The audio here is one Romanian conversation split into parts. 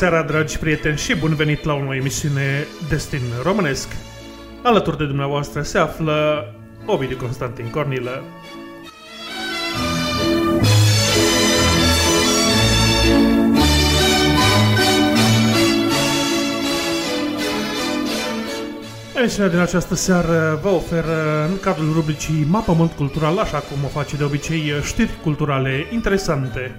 seara, dragi prieteni, și bun venit la o nouă emisiune Destin Românesc. Alături de dumneavoastră se află Ovidiu Constantin Cornilă. Emisiunea din această seară vă oferă în cadrul rubricii Mapământ Cultural, așa cum o face de obicei, știri culturale interesante.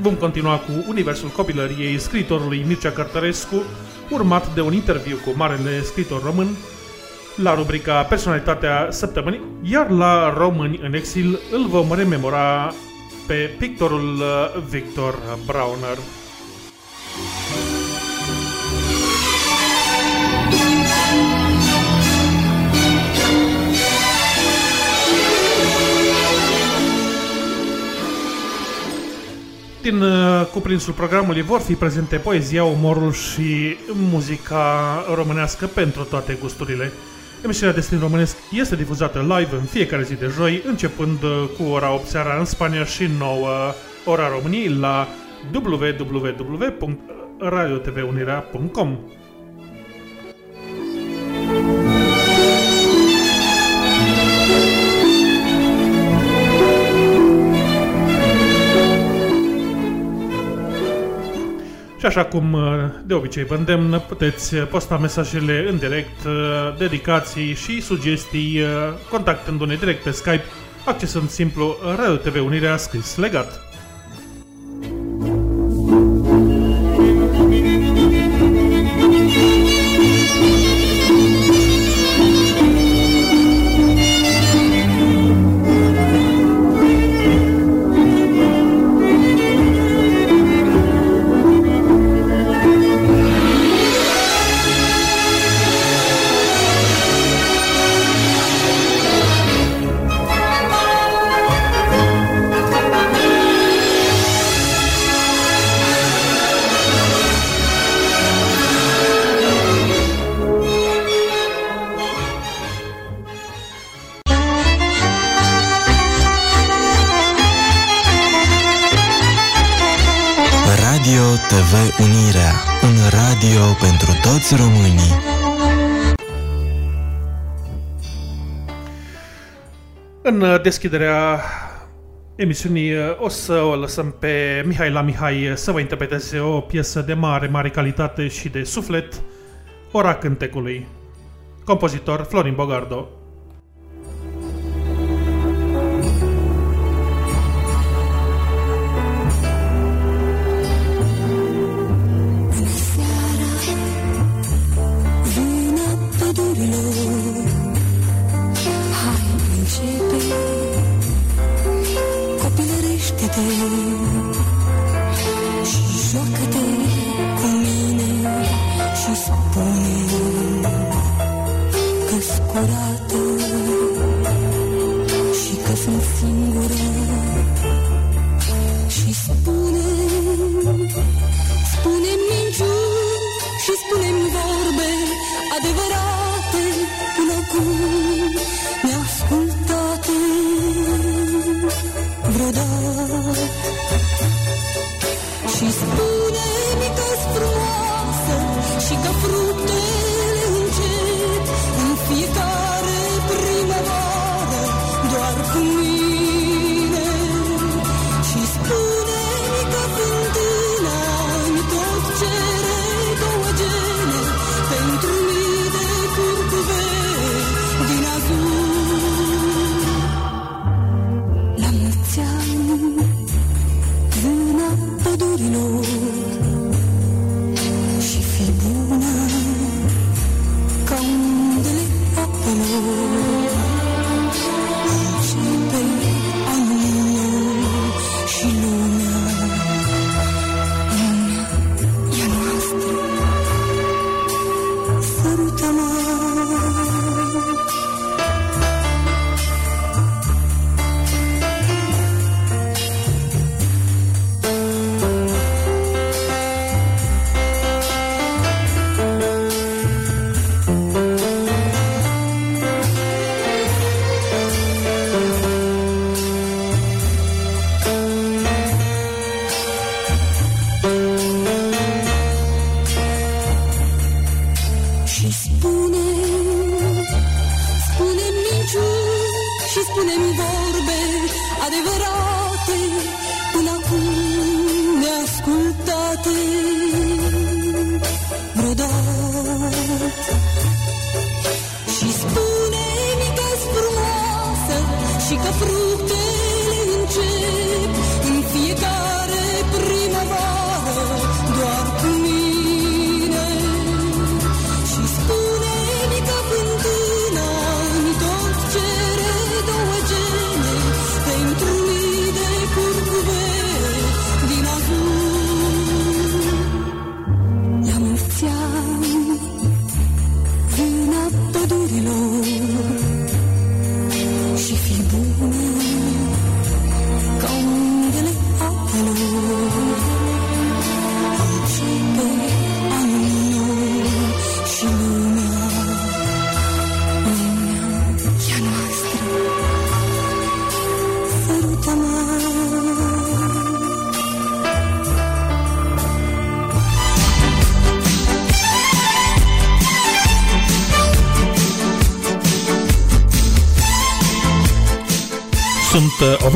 Vom continua cu Universul Copilăriei scriitorului Mircea Cărtărescu, urmat de un interviu cu marele scriitor român, la rubrica Personalitatea Săptămânii, iar la Români în exil îl vom rememora pe pictorul Victor Brauner. Din uh, cuprinsul programului vor fi prezente poezia, umorul și muzica românească pentru toate gusturile. Emisiunea Destin Românesc este difuzată live în fiecare zi de joi, începând uh, cu ora 8 seara în Spania și 9 ora României la www.radiotvunirea.com. Și așa cum uh, de obicei vă îndemn, puteți posta mesajele în direct, uh, dedicații și sugestii uh, contactându-ne direct pe Skype, accesând simplu Radio TV Unirea scris legat. Toți românii. În deschiderea emisiunii o să o lăsăm pe Mihaela Mihai să vă interpreteze o piesă de mare, mare calitate și de suflet, Ora Cântecului. Compozitor Florin Bogardo. reddedeyim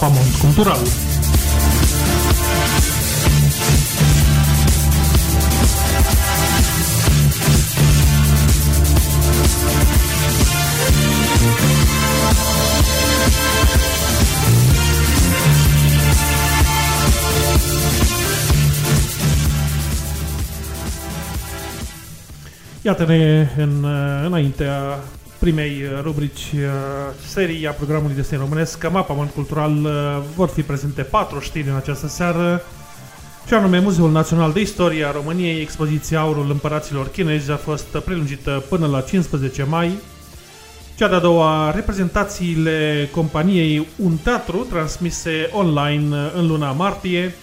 Mapamont Cultural. Iată-ne în, uh, înaintea primei uh, rubrici uh, serii a programului Destin Românesc, că Mapament Cultural uh, vor fi prezente patru știri în această seară, și anume Muzeul Național de Istorie a României, expoziția Aurul Împăraților Chinezi a fost prelungită până la 15 mai. Cea de-a doua, reprezentațiile companiei Un Teatru, transmise online în luna martie.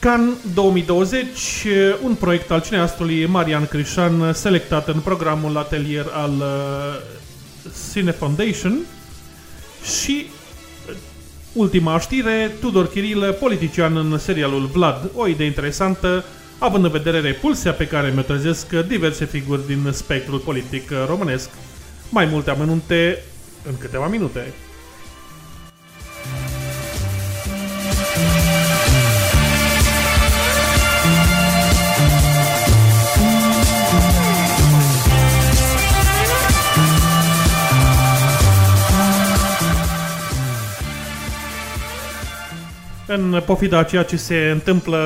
Can 2020, un proiect al cineastului Marian Crișan, selectat în programul atelier al uh, Cine Foundation. Și uh, ultima știre, Tudor Chirilă, politician în serialul Vlad. O idee interesantă, având în vedere repulsia pe care mi-o trezesc diverse figuri din spectrul politic românesc. Mai multe amănunte în câteva minute. În pofida a ceea ce se întâmplă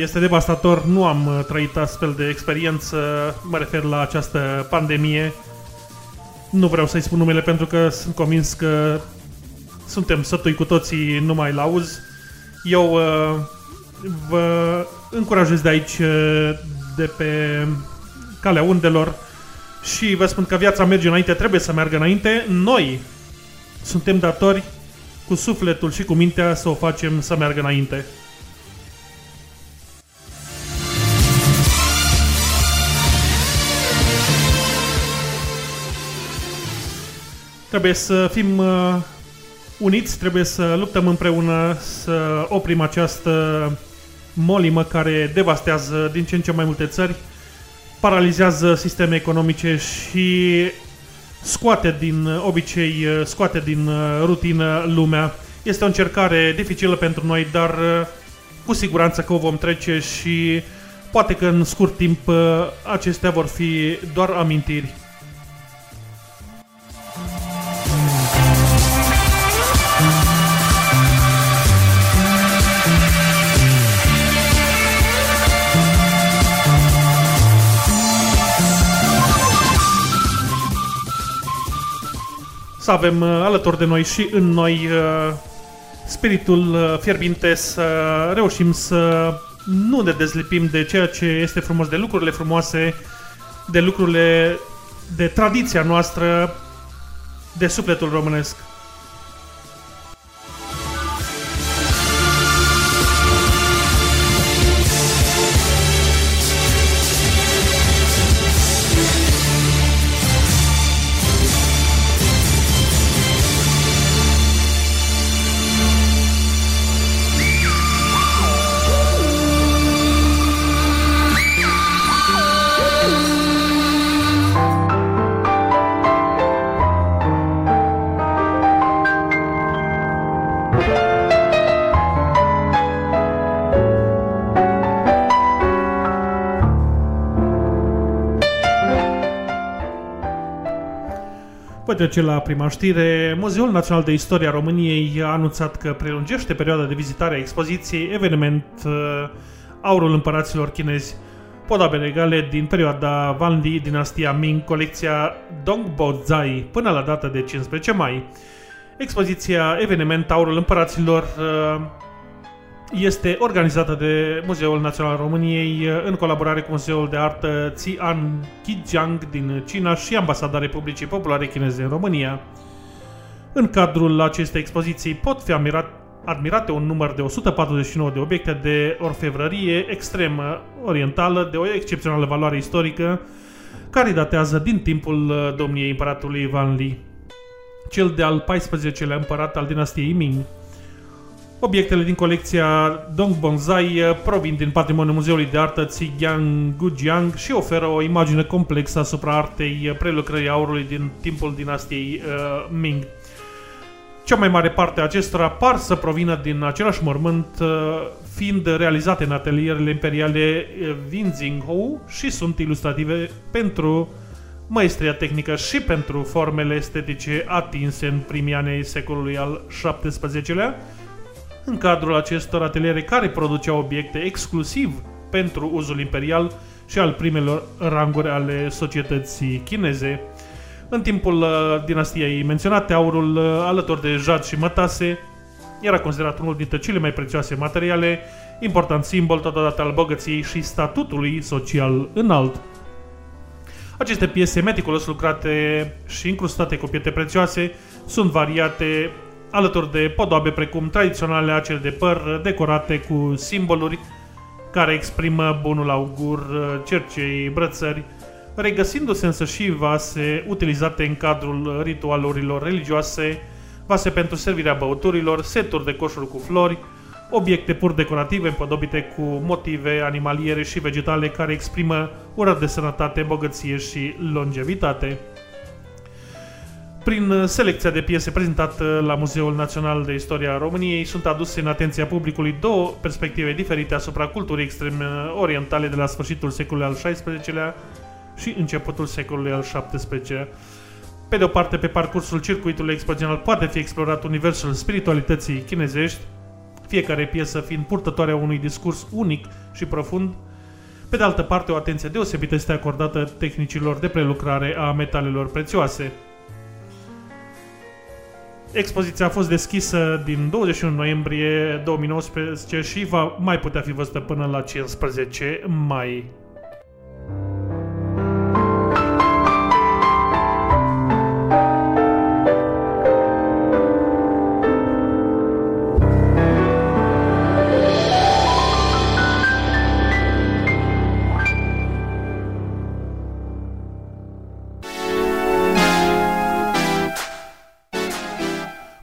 este devastator, nu am uh, trăit astfel de experiență, mă refer la această pandemie. Nu vreau să-i spun numele pentru că sunt convins că suntem sătui cu toții numai la auz. Eu uh, vă încurajez de aici, uh, de pe calea undelor și vă spun că viața merge înainte, trebuie să meargă înainte. Noi suntem datori cu sufletul și cu mintea să o facem să meargă înainte. Trebuie să fim uh, uniți, trebuie să luptăm împreună, să oprim această molimă care devastează din ce în ce mai multe țări, paralizează sisteme economice și scoate din obicei, scoate din rutină lumea. Este o încercare dificilă pentru noi, dar cu siguranță că o vom trece și Poate că în scurt timp uh, acestea vor fi doar amintiri. Să avem uh, alături de noi și în noi uh, spiritul uh, fierbinte să reușim să nu ne dezlipim de ceea ce este frumos, de lucrurile frumoase, de lucrurile de tradiția noastră, de sufletul românesc. Trece la prima știre. Muzeul Național de Istoria României a anunțat că prelungește perioada de vizitare a expoziției eveniment uh, Aurul Împăraților Chinezi. Podabe regale din perioada Wanli, dinastia Ming, colecția Dongbo Zai, până la data de 15 mai. Expoziția eveniment Aurul Împăraților uh, este organizată de Muzeul Național al României uh, în colaborare cu Muzeul de Artă Xi'an Qijiang din China și Ambasada Republicii Populare Chineze în România. În cadrul acestei expoziții pot fi admirat, admirate un număr de 149 de obiecte de orfevrărie extremă orientală de o excepțională valoare istorică care datează din timpul uh, domniei împăratului Van Li, cel de-al 14-lea împărat al dinastiei Ming. Obiectele din colecția Dong Bonsai uh, provin din patrimoniul Muzeului de Artă Tsigyang Gujiang și oferă o imagine complexă asupra artei uh, prelucrării aurului din timpul dinastiei uh, Ming. Cea mai mare parte a acestora par să provină din același mormânt, uh, fiind realizate în atelierele imperiale uh, Winzinghou și sunt ilustrative pentru maestria tehnică și pentru formele estetice atinse în primii ani ai secolului al XVII-lea, în cadrul acestor ateliere care produceau obiecte exclusiv pentru uzul imperial și al primelor ranguri ale societății chineze. În timpul uh, dinastiei menționate, aurul uh, alături de jad și mătase era considerat unul dintre cele mai prețioase materiale, important simbol totodată al bogăției și statutului social înalt. Aceste piese meticulos lucrate și incrustate cu pietre prețioase sunt variate alături de podoabe precum tradiționale acele de păr decorate cu simboluri care exprimă bunul augur, cercei, brățări, regăsindu-se însă și vase utilizate în cadrul ritualurilor religioase, vase pentru servirea băuturilor, seturi de coșuri cu flori, obiecte pur decorative împodobite cu motive animaliere și vegetale care exprimă urări de sănătate, bogăție și longevitate. Prin selecția de piese prezentată la Muzeul Național de Istoria României sunt aduse în atenția publicului două perspective diferite asupra culturii extreme orientale de la sfârșitul secolului al XVI-lea și începutul secolului al XVII-lea. Pe de o parte, pe parcursul circuitului expozițional poate fi explorat universul spiritualității chinezești, fiecare piesă fiind purtătoare a unui discurs unic și profund. Pe de altă parte, o atenție deosebită este acordată tehnicilor de prelucrare a metalelor prețioase. Expoziția a fost deschisă din 21 noiembrie 2019 și va mai putea fi văzută până la 15 mai.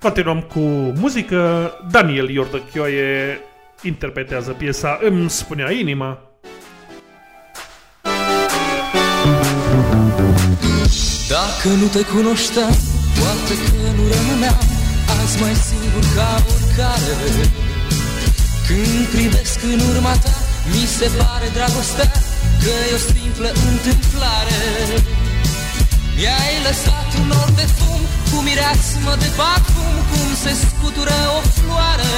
Continuăm cu muzică. Daniel Iordăchioaie interpretează piesa Îmi spunea inima. Dacă nu te cunoșteam, poate că nu rămâneam Azi mai singur ca oricare Când privesc în urma ta, Mi se pare dragostea că e o simplă întâmplare Mi-ai lăsat un nor de fum cu mireasmă de parfum Cum se scutură o floare.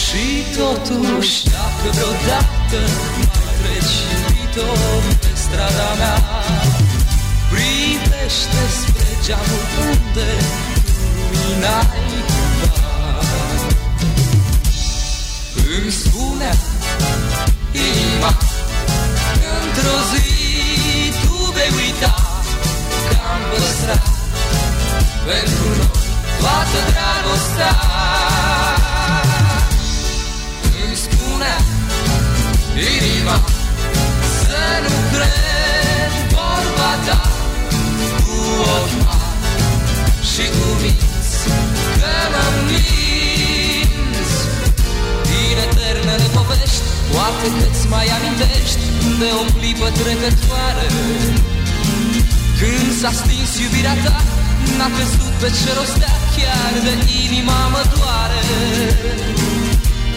Și totuși dacă vreodată mai treci iubito pe strada mea Privește spre geamul unde tu luminai Îmi spunea inima Într-o zi tu vei uita Că am păstrat pentru noi toată dragostea. Îmi spunea inima Să nu cred vorba ta Cu ochi mari și cu minți Că mă minți Din eternele povești Poate că-ți mai amintești De o clipă trecătoare. Când s-a stins iubirea ta N-a căzut pe ce rostea Chiar de inima mă doare.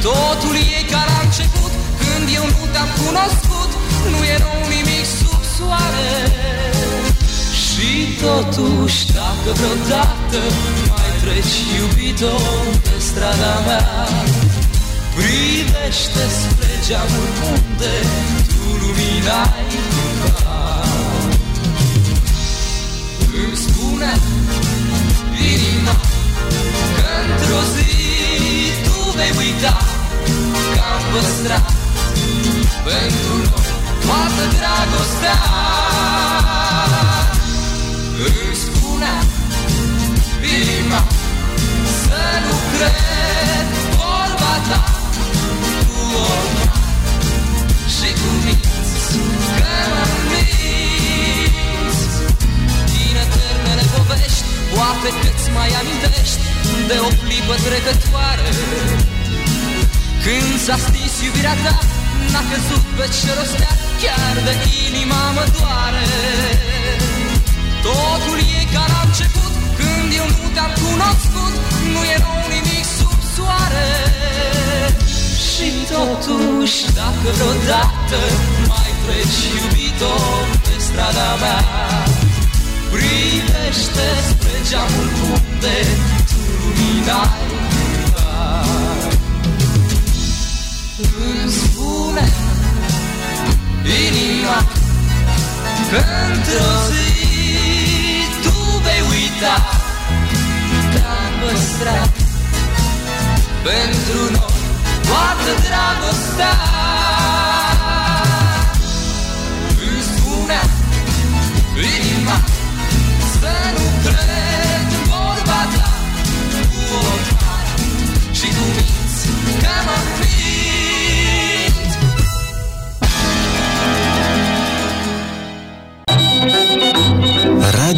Totul e ca la început Când eu nu te-am cunoscut Nu erau nimic sub soare. Și totuși dacă vreodată Mai treci iubito pe strada mea Privește spre geamul unde tu luminai cândva Îmi spune inima că într-o zi tu vei uita Că am păstrat pentru noi toată dragostea. Îmi spunea inima să nu cred vorba ta cu ochi și cu minți povești Poate că-ți mai amintești De o clipă trecătoare. Când s-a stins iubirea ta N-a căzut pe ce rostea Chiar de inima mă doare. Totul e ca la început Când eu nu te-am cunoscut Nu erau nimic sub soare. Și totuși dacă vreodată Mai treci iubito pe strada mea Privește spre geamul unde tu luminai cândva Îmi spune inima Că într-o zi tu vei uita Te-am păstrat pentru noi toată dragostea. Îmi spunea inima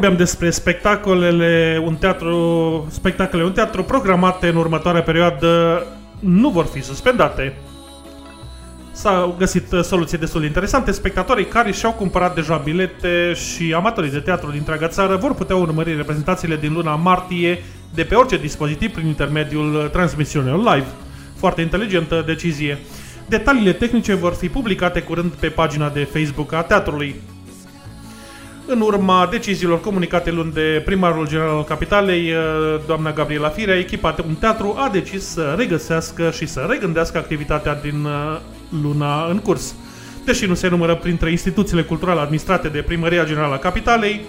Vorbeam despre spectacolele, un teatru, spectacolele, un teatru programate în următoarea perioadă nu vor fi suspendate. S-au găsit uh, soluții destul de interesante. Spectatorii care și-au cumpărat deja bilete și amatorii de teatru din întreaga țară vor putea urmări reprezentațiile din luna martie de pe orice dispozitiv prin intermediul uh, transmisiunilor live. Foarte inteligentă decizie. Detaliile tehnice vor fi publicate curând pe pagina de Facebook a teatrului. În urma deciziilor comunicate luni de primarul general al capitalei, doamna Gabriela Firea, echipa Un Teatru a decis să regăsească și să regândească activitatea din luna în curs. Deși nu se numără printre instituțiile culturale administrate de Primăria Generală a Capitalei,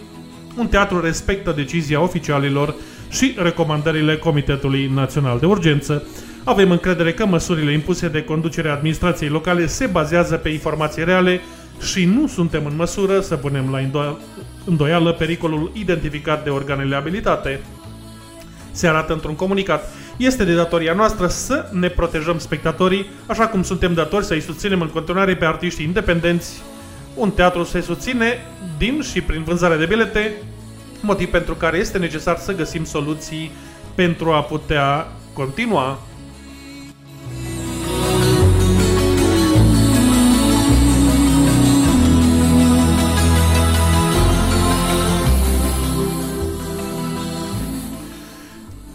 un teatru respectă decizia oficialilor și recomandările Comitetului Național de Urgență. Avem încredere că măsurile impuse de conducerea administrației locale se bazează pe informații reale și nu suntem în măsură să punem la îndoială pericolul identificat de organele abilitate. se arată într-un comunicat. Este de datoria noastră să ne protejăm spectatorii, așa cum suntem datori să îi susținem în continuare pe artiștii independenți. Un teatru se susține din și prin vânzarea de bilete, motiv pentru care este necesar să găsim soluții pentru a putea continua.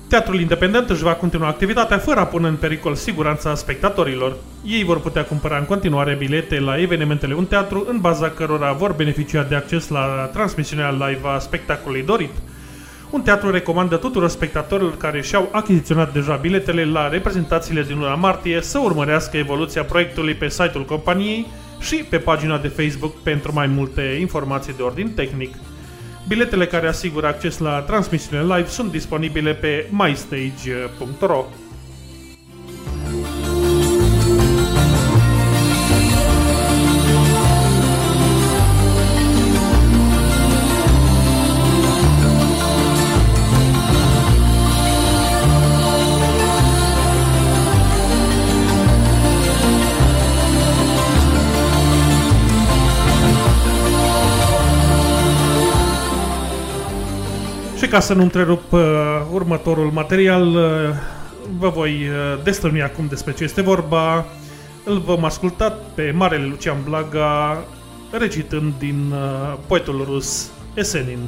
Teatrul independent își va continua activitatea fără a pune în pericol siguranța spectatorilor. Ei vor putea cumpăra în continuare bilete la evenimentele Un Teatru, în baza cărora vor beneficia de acces la transmisiunea live a spectacolului dorit. Un teatru recomandă tuturor spectatorilor care și-au achiziționat deja biletele la reprezentațiile din luna martie să urmărească evoluția proiectului pe site-ul companiei și pe pagina de Facebook pentru mai multe informații de ordin tehnic. Biletele care asigură acces la transmisiune live sunt disponibile pe mystage.ro. ca să nu întrerup uh, următorul material, uh, vă voi uh, destălui acum despre ce este vorba. Îl vom asculta pe Marele Lucian Blaga recitând din uh, poetul rus Esenin.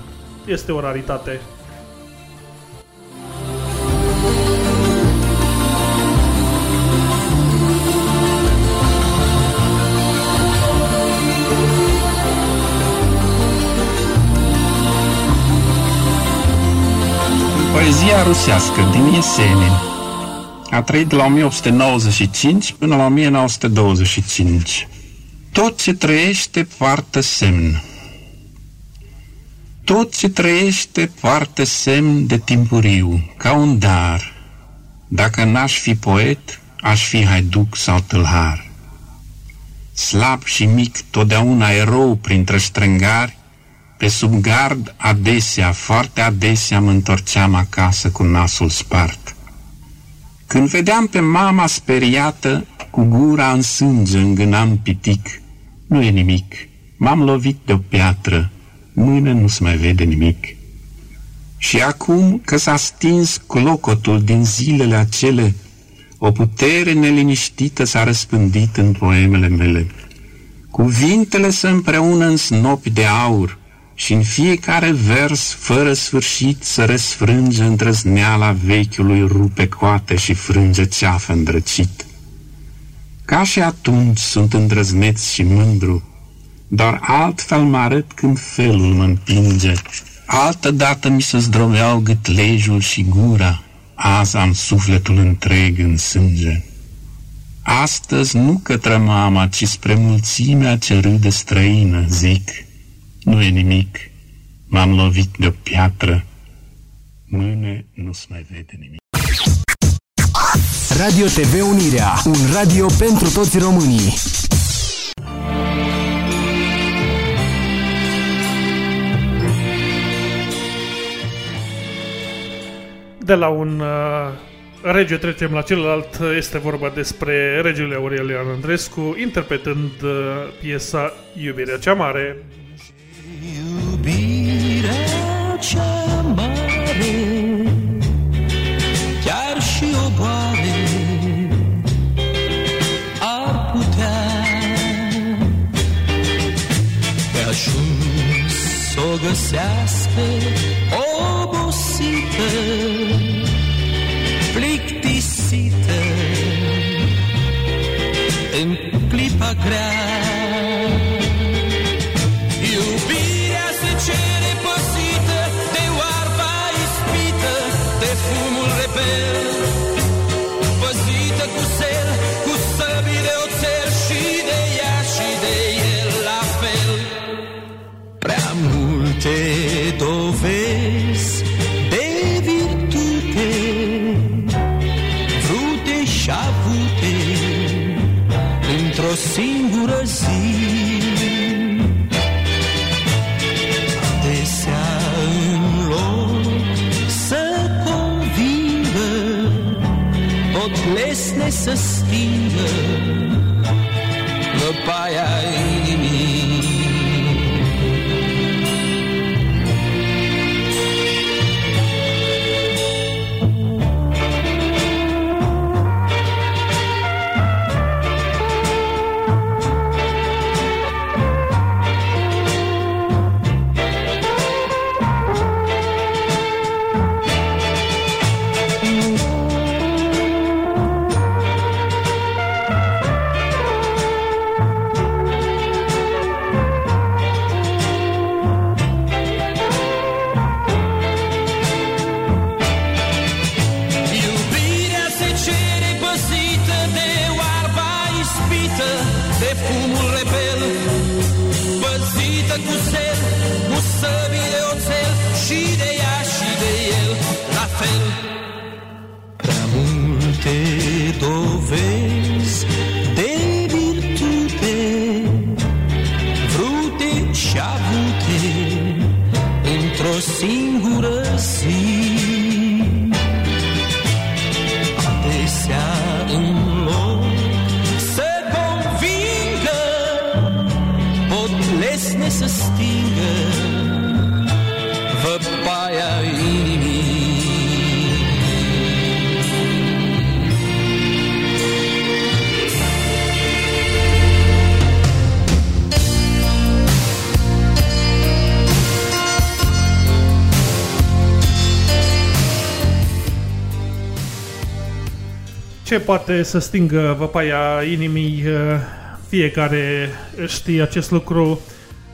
Este o raritate. Poezia rusească din Esenin a trăit de la 1895 până la 1925. Tot ce trăiește poartă semn. Tot ce trăiește poartă semn de timpuriu, ca un dar. Dacă n-aș fi poet, aș fi haiduc sau tâlhar. Slab și mic, totdeauna erou printre strângari, pe sub gard, adesea, foarte adesea mă întorceam acasă cu nasul spart. Când vedeam pe mama speriată, cu gura în sânge îngânam pitic, nu e nimic, m-am lovit de o piatră, mână nu se mai vede nimic. Și acum că s-a stins clocotul din zilele acele, o putere neliniștită s-a răspândit în poemele mele. Cuvintele se împreună în snopi de aur, și în fiecare vers, fără sfârșit, să răsfrânge îndrăzneala vechiului rupe coate și frânge ceafă îndrăcit. Ca și atunci sunt îndrăzneț și mândru, doar altfel mă arăt când felul mă împinge. Altă dată mi se zdrobeau gâtlejul și gura, azi am sufletul întreg în sânge. Astăzi nu către mama, ci spre mulțimea ce râde străină, zic – nu e nimic. M-am lovit de o piatră. Mâine nu-ți mai vede nimic. Radio TV Unirea, un radio pentru toți românii. De la un uh, rege trecem la celălalt. Este vorba despre regele Aurelian Andrescu, interpretând uh, piesa Iubirea cea mare. Iubirea cea mare Chiar și o boare Ar putea. Pe ajuns să o găsească Obosită Plictisită. În clipa grea fumul Văpaia inimii fumul rebel, păzită cu zel, cu săbii de oțel, și de ea și de el, la fel. Prea multe dovezi de virtute, vrute și avute, într-o singură zi. Ce poate să stingă văpaia inimii, uh, fiecare știe acest lucru.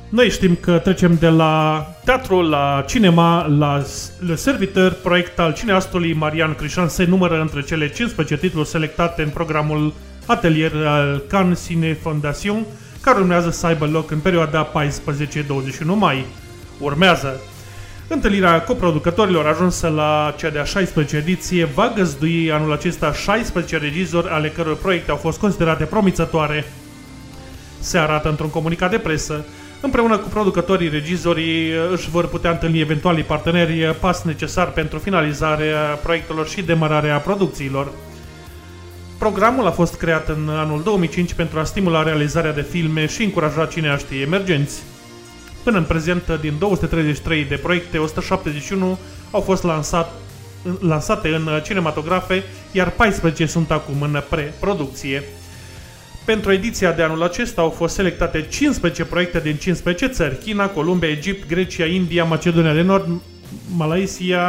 Noi știm că trecem de la teatru la cinema, la S- Le Serviteur, proiect al cineastului Marian Crișan, se numără între cele 15 titluri selectate în programul atelier al Cannes Cine Fondation, care urmează să aibă loc în perioada 14-21 mai. Urmează Întâlnirea coproducătorilor ajunsă la cea de-a 16 ediție va găzdui anul acesta 16 regizori ale căror proiecte au fost considerate promițătoare. Se arată într-un comunicat de presă. Împreună cu producătorii, regizorii își vor putea întâlni eventualii parteneri pas necesar pentru finalizarea proiectelor și demararea producțiilor. Programul a fost creat în anul 2005 pentru a stimula realizarea de filme și încuraja cineaștii emergenți. Până în prezent, din 233 de proiecte, 171 au fost lansat, lansate în cinematografe, iar 14 sunt acum în preproducție. Pentru ediția de anul acesta au fost selectate 15 proiecte din 15 țări, China, Columbia, Egipt, Grecia, India, Macedonia de Nord, Malaysia,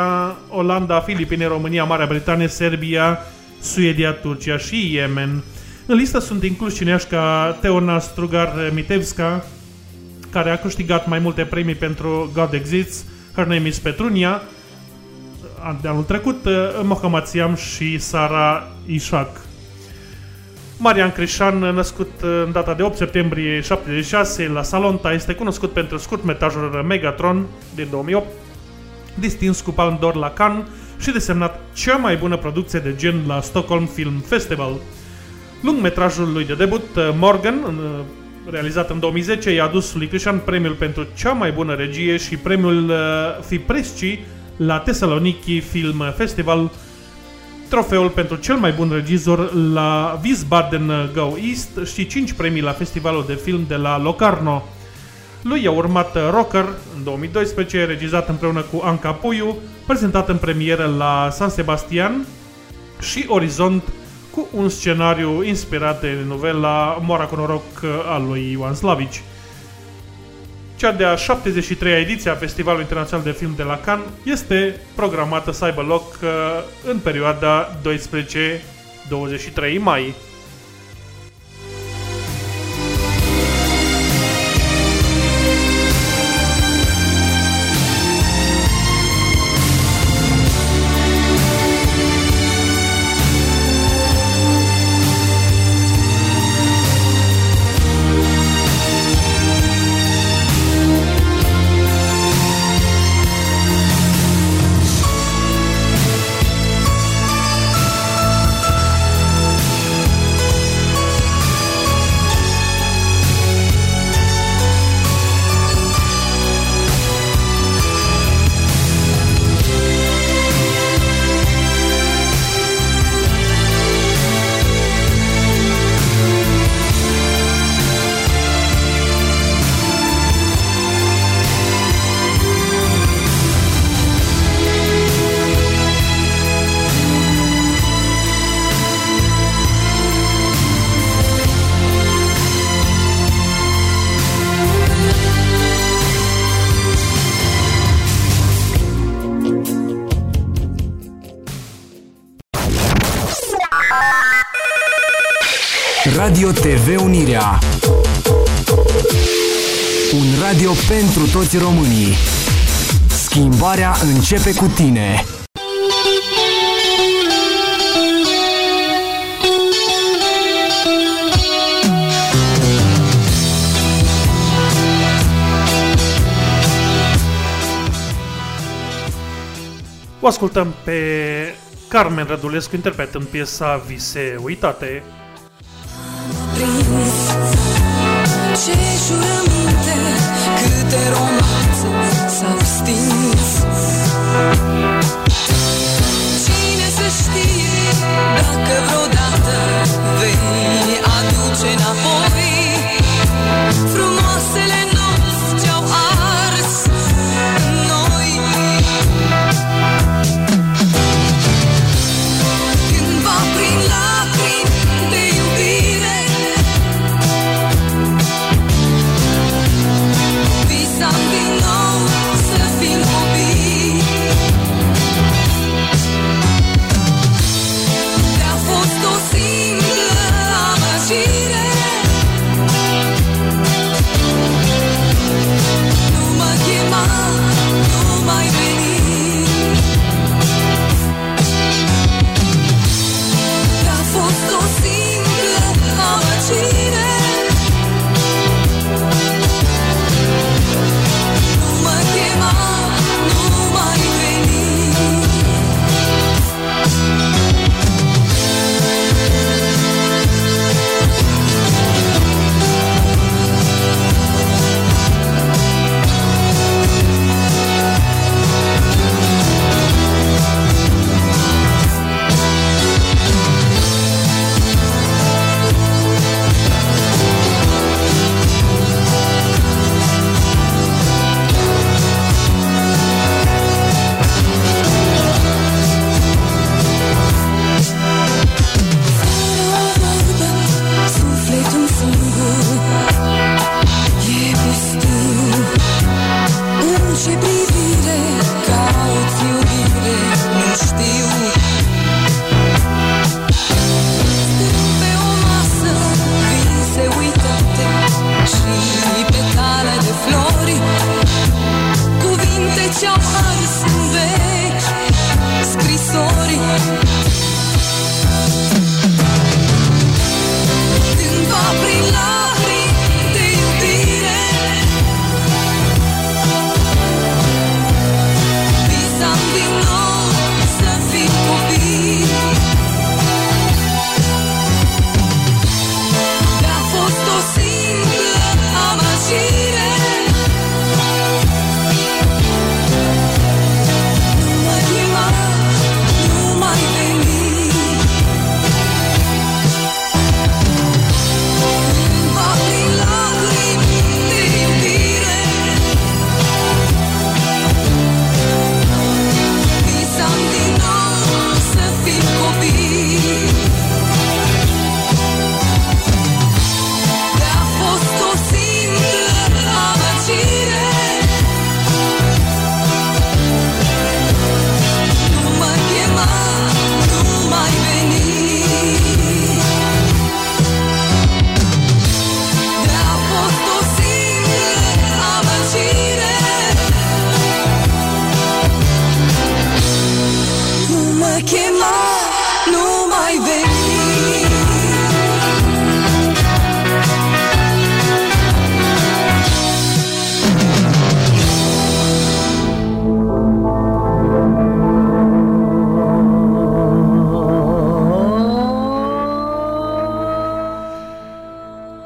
Olanda, Filipine, România, Marea Britanie, Serbia, Suedia, Turcia și Yemen. În listă sunt inclus cineași ca Teona Strugar Mitevska, care a câștigat mai multe premii pentru God Exists, Her Name is Petrunia, de anul trecut, Mohamed Siam și Sara Ishak. Marian Crișan, născut în data de 8 septembrie 76 la Salonta, este cunoscut pentru scurtmetrajul Megatron din 2008, distins cu Palme d'Or la Cannes și desemnat cea mai bună producție de gen la Stockholm Film Festival. Lungmetrajul lui de debut, Morgan, în- realizat în 2010, i-a adus lui Crișan premiul pentru cea mai bună regie și premiul uh, Fipresci la Thessaloniki Film Festival, trofeul pentru cel mai bun regizor la Wiesbaden Go East și 5 premii la Festivalul de Film de la Locarno. Lui i-a urmat Rocker în 2012, regizat împreună cu Anca Puiu, prezentat în premieră la San Sebastian și Orizont cu un scenariu inspirat de novela Moara cu noroc al lui Ioan Slavici. Cea de-a 73-a ediție a Festivalului Internațional de Film de la Cannes este programată să aibă loc uh, în perioada 12-23 mai. Pentru toți românii. Schimbarea începe cu tine. O ascultăm pe Carmen Rădulescu interpretând piesa Vise Uitate. prins Ce jurăminte, câte romanțe s-au stins. Cine să știe dacă vreodată vei aduce înapoi Frumoasele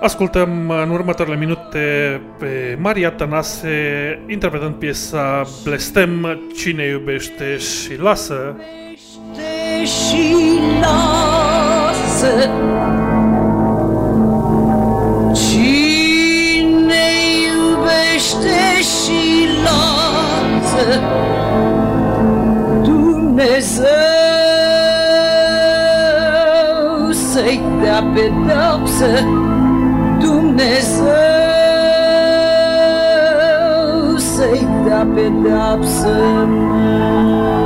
Ascultăm în următoarele minute pe Maria Tănase interpretând piesa Blestem, cine iubește și lasă. și lasă Cine iubește și lasă Dumnezeu să-i dea pedeapsă să-i dea pedeapsă pământului,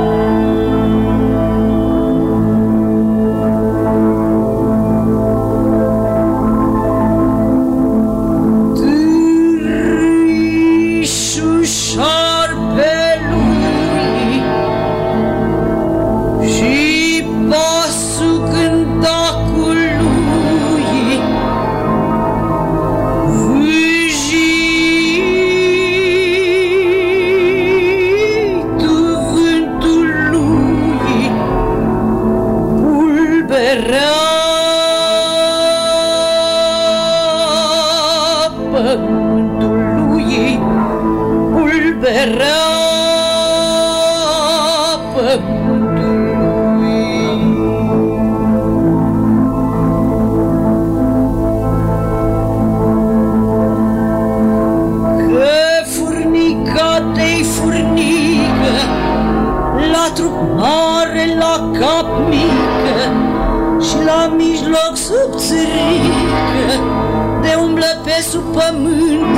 umblă pe sub pământ,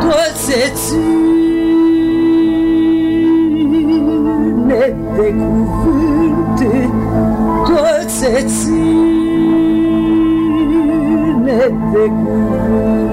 toți se ține de cuvânt, toți se ține de cuvânt.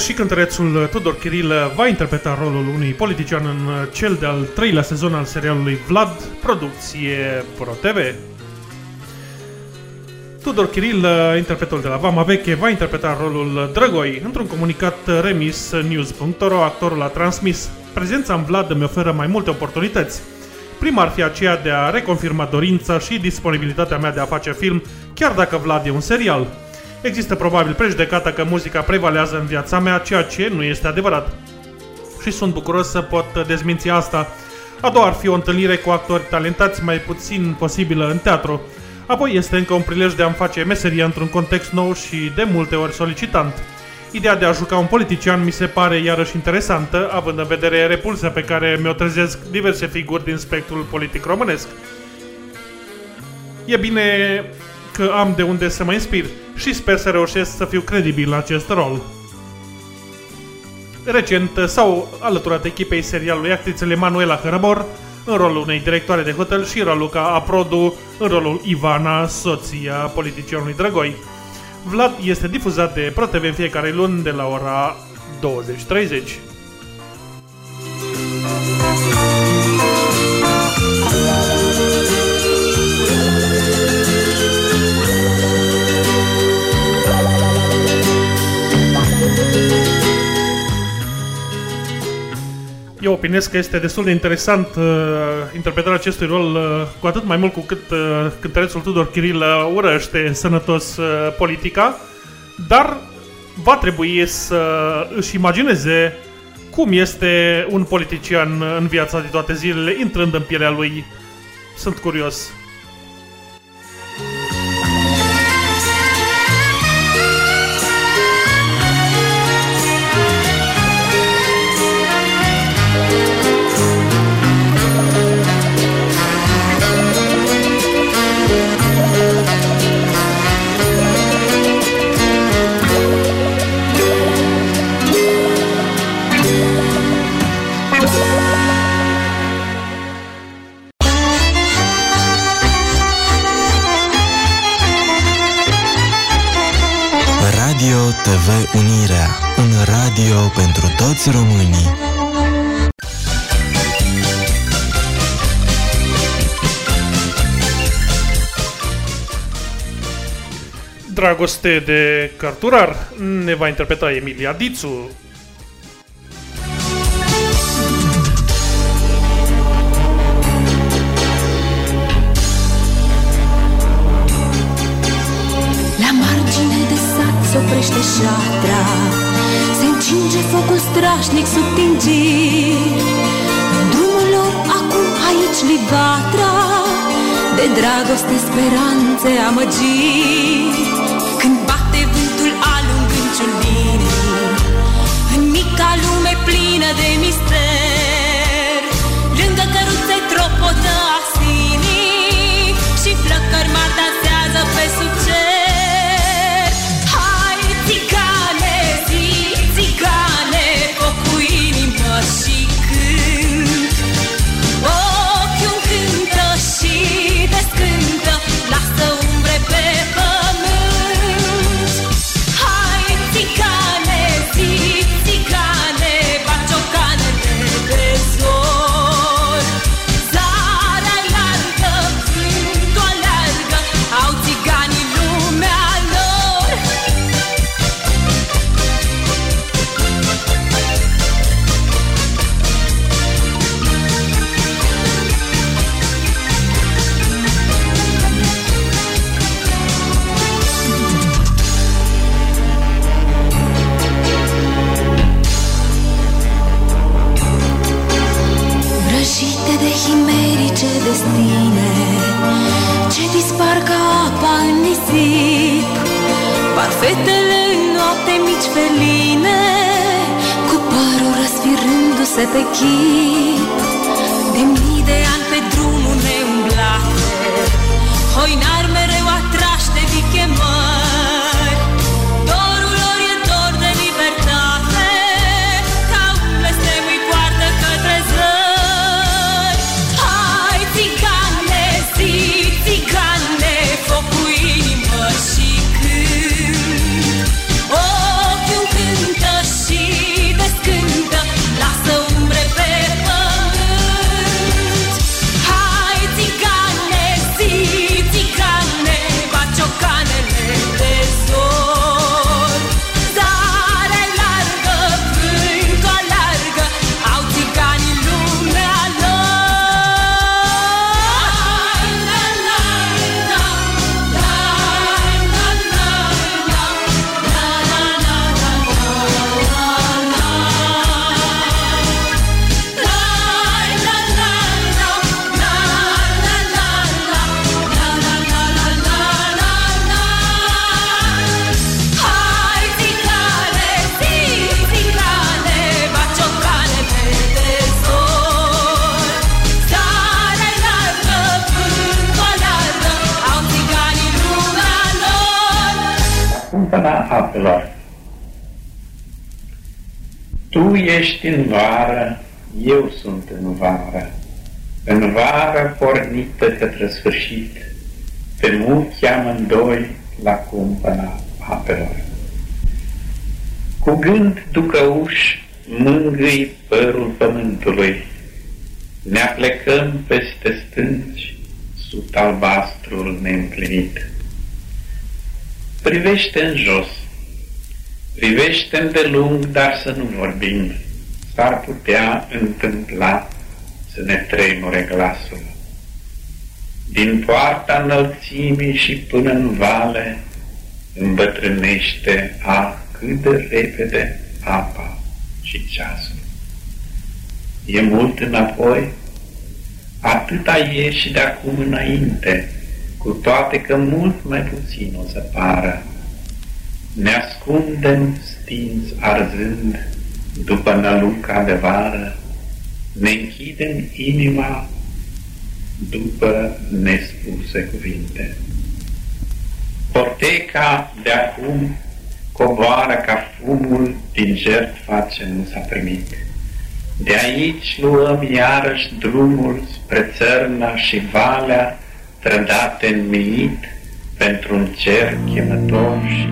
Și cântărețul Tudor Chiril va interpreta rolul unui politician în cel de-al treilea sezon al serialului Vlad, producție ProTV. Tudor Chiril, interpretul de la Vama Veche, va interpreta rolul Drăgoi. Într-un comunicat remis news.ro, actorul a transmis Prezența în Vlad îmi oferă mai multe oportunități. Prima ar fi aceea de a reconfirma dorința și disponibilitatea mea de a face film, chiar dacă Vlad e un serial. Există probabil prejudecata că muzica prevalează în viața mea, ceea ce nu este adevărat. Și sunt bucuros să pot dezminți asta. A doua ar fi o întâlnire cu actori talentați mai puțin posibilă în teatru. Apoi este încă un prilej de a-mi face meseria într-un context nou și de multe ori solicitant. Ideea de a juca un politician mi se pare iarăși interesantă, având în vedere repulsa pe care mi-o trezesc diverse figuri din spectrul politic românesc. E bine că am de unde să mă inspir și sper să reușesc să fiu credibil în acest rol. Recent s-au alăturat echipei serialului actrițele Manuela Hărăbor în rolul unei directoare de hotel și Raluca Aprodu în rolul Ivana, soția politicianului Drăgoi. Vlad este difuzat de ProTV în fiecare luni de la ora 20.30. Eu opinez că este destul de interesant uh, interpretarea acestui rol, uh, cu atât mai mult cu cât uh, cântărețul Tudor Chiril uh, urăște sănătos uh, politica, dar va trebui să își imagineze cum este un politician în viața de toate zilele, intrând în pielea lui. Sunt curios. TV Unirea, un radio pentru toți românii. Dragoste de cărturar ne va interpreta Emilia Dițu. Strașnic sub tingiri În drumul lor acum aici livatra De dragoste, speranțe, amăgiri bébé. Ca apa în nisip. Parfetele în noapte mici feline Cu părul răsfirându-se pe chip. De mii de ani pe drumul neumblate Hoinar Cumpăna apelor. Tu ești în vară, eu sunt în vară. În vară pornită către sfârșit, pe muchi amândoi la cumpăna apelor. Cu gând ducăuș mângâi părul pământului, ne aplecăm peste stânci sub albastrul neîmplinit. Privește în jos, privește de lung, dar să nu vorbim. S-ar putea întâmpla să ne tremure glasul. Din poarta înălțimii și până în vale îmbătrânește a cât de repede apa și ceasul. E mult înapoi, atâta e și de acum înainte, cu toate că mult mai puțin o să pară. Ne ascundem stinți arzând după năluca de vară, ne închidem inima după nespuse cuvinte. Porteca de acum coboară ca fumul din jertfa ce nu s-a primit. De aici luăm iarăși drumul spre țărna și valea strădat în miit pentru un cer chemător și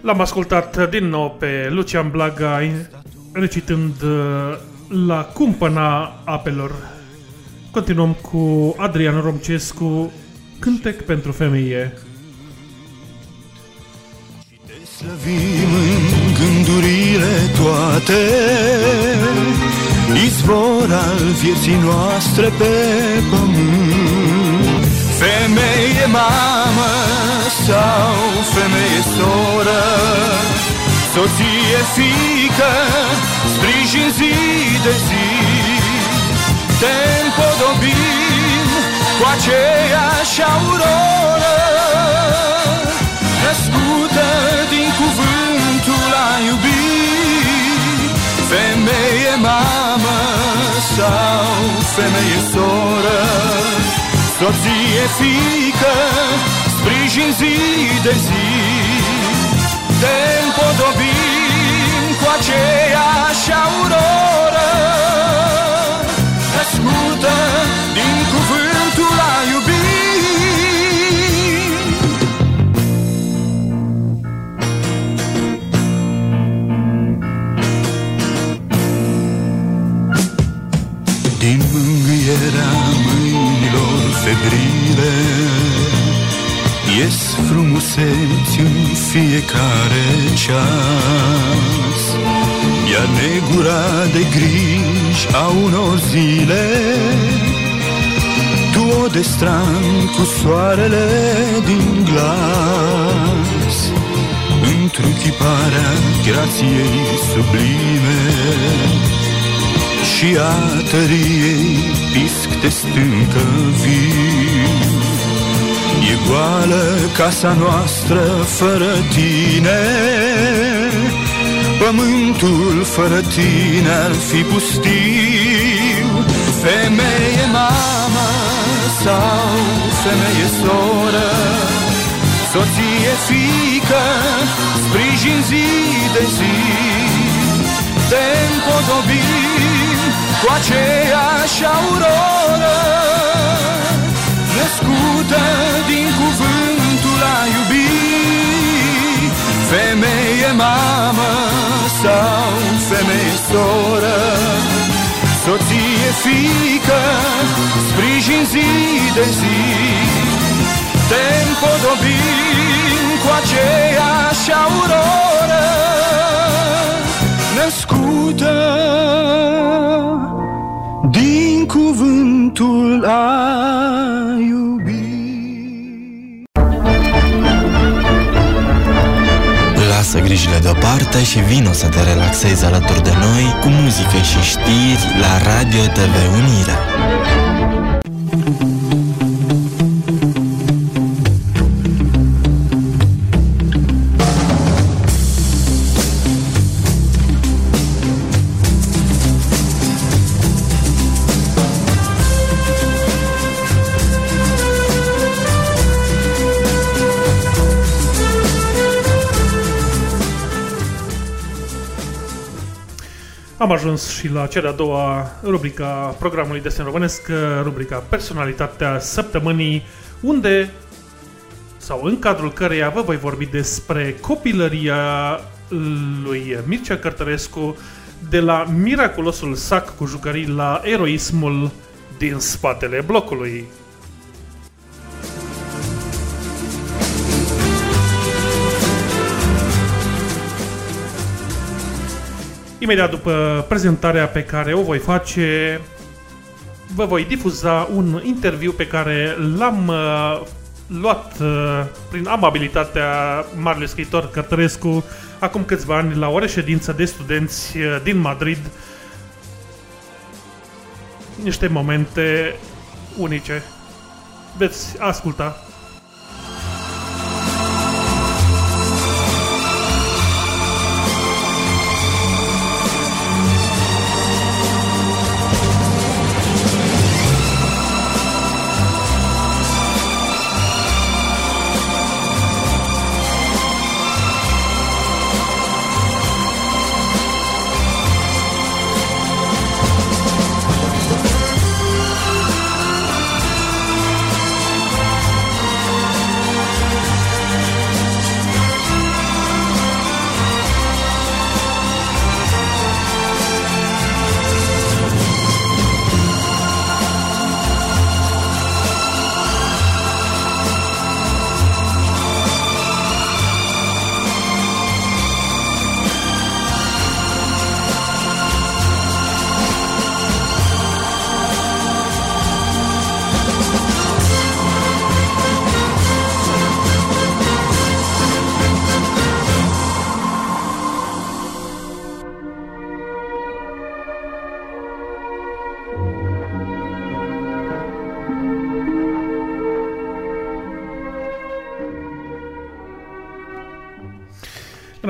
L-am ascultat din nou pe Lucian Blaga recitând uh, la cumpăna apelor. Continuăm cu Adrian Romcescu, Cântec pentru femeie. Și te în gândurile toate Izvor al vieții noastre pe pământ. Femeie mamă sau femeie soră Soție fică, sprijin zi de zi. Te împodobim cu aceeași auroră Născută din cuvântul a iubi Femeie mamă sau femeie soră Soție fică, sprijin zi de zi. Te împodobim cu aceeași auroră Născută mângâierea mâinilor febrile. Ies frumuseți în fiecare ceas. Iar negura de griji a unor zile. Tu o destran cu soarele din glas. Într-chiparea grației sublime și a tăriei pisc de stâncă vii. E goală casa noastră fără tine, Pământul fără tine ar fi pustiu. Femeie mamă sau femeie soră, Soție fică, sprijin zi de zi, te împodobim cu aceeași auroră Născută din cuvântul a iubi Femeie mamă sau femeie soră Soție fică, sprijin zi de zi. Te împodobim cu aceeași auroră născută din cuvântul a iubi. Lasă grijile deoparte și vino să te relaxezi alături de noi cu muzică și știri la Radio TV Unirea. Am ajuns și la cea de-a doua rubrica programului Desen Românesc, rubrica Personalitatea Săptămânii, unde, sau în cadrul căreia vă voi vorbi despre copilăria lui Mircea Cărtărescu, de la miraculosul sac cu jucării la eroismul din spatele blocului. Imediat după prezentarea pe care o voi face, vă voi difuza un interviu pe care l-am uh, luat uh, prin amabilitatea marele scriitor Cărtărescu acum câțiva ani la o reședință de studenți uh, din Madrid. Niște momente unice. Veți asculta.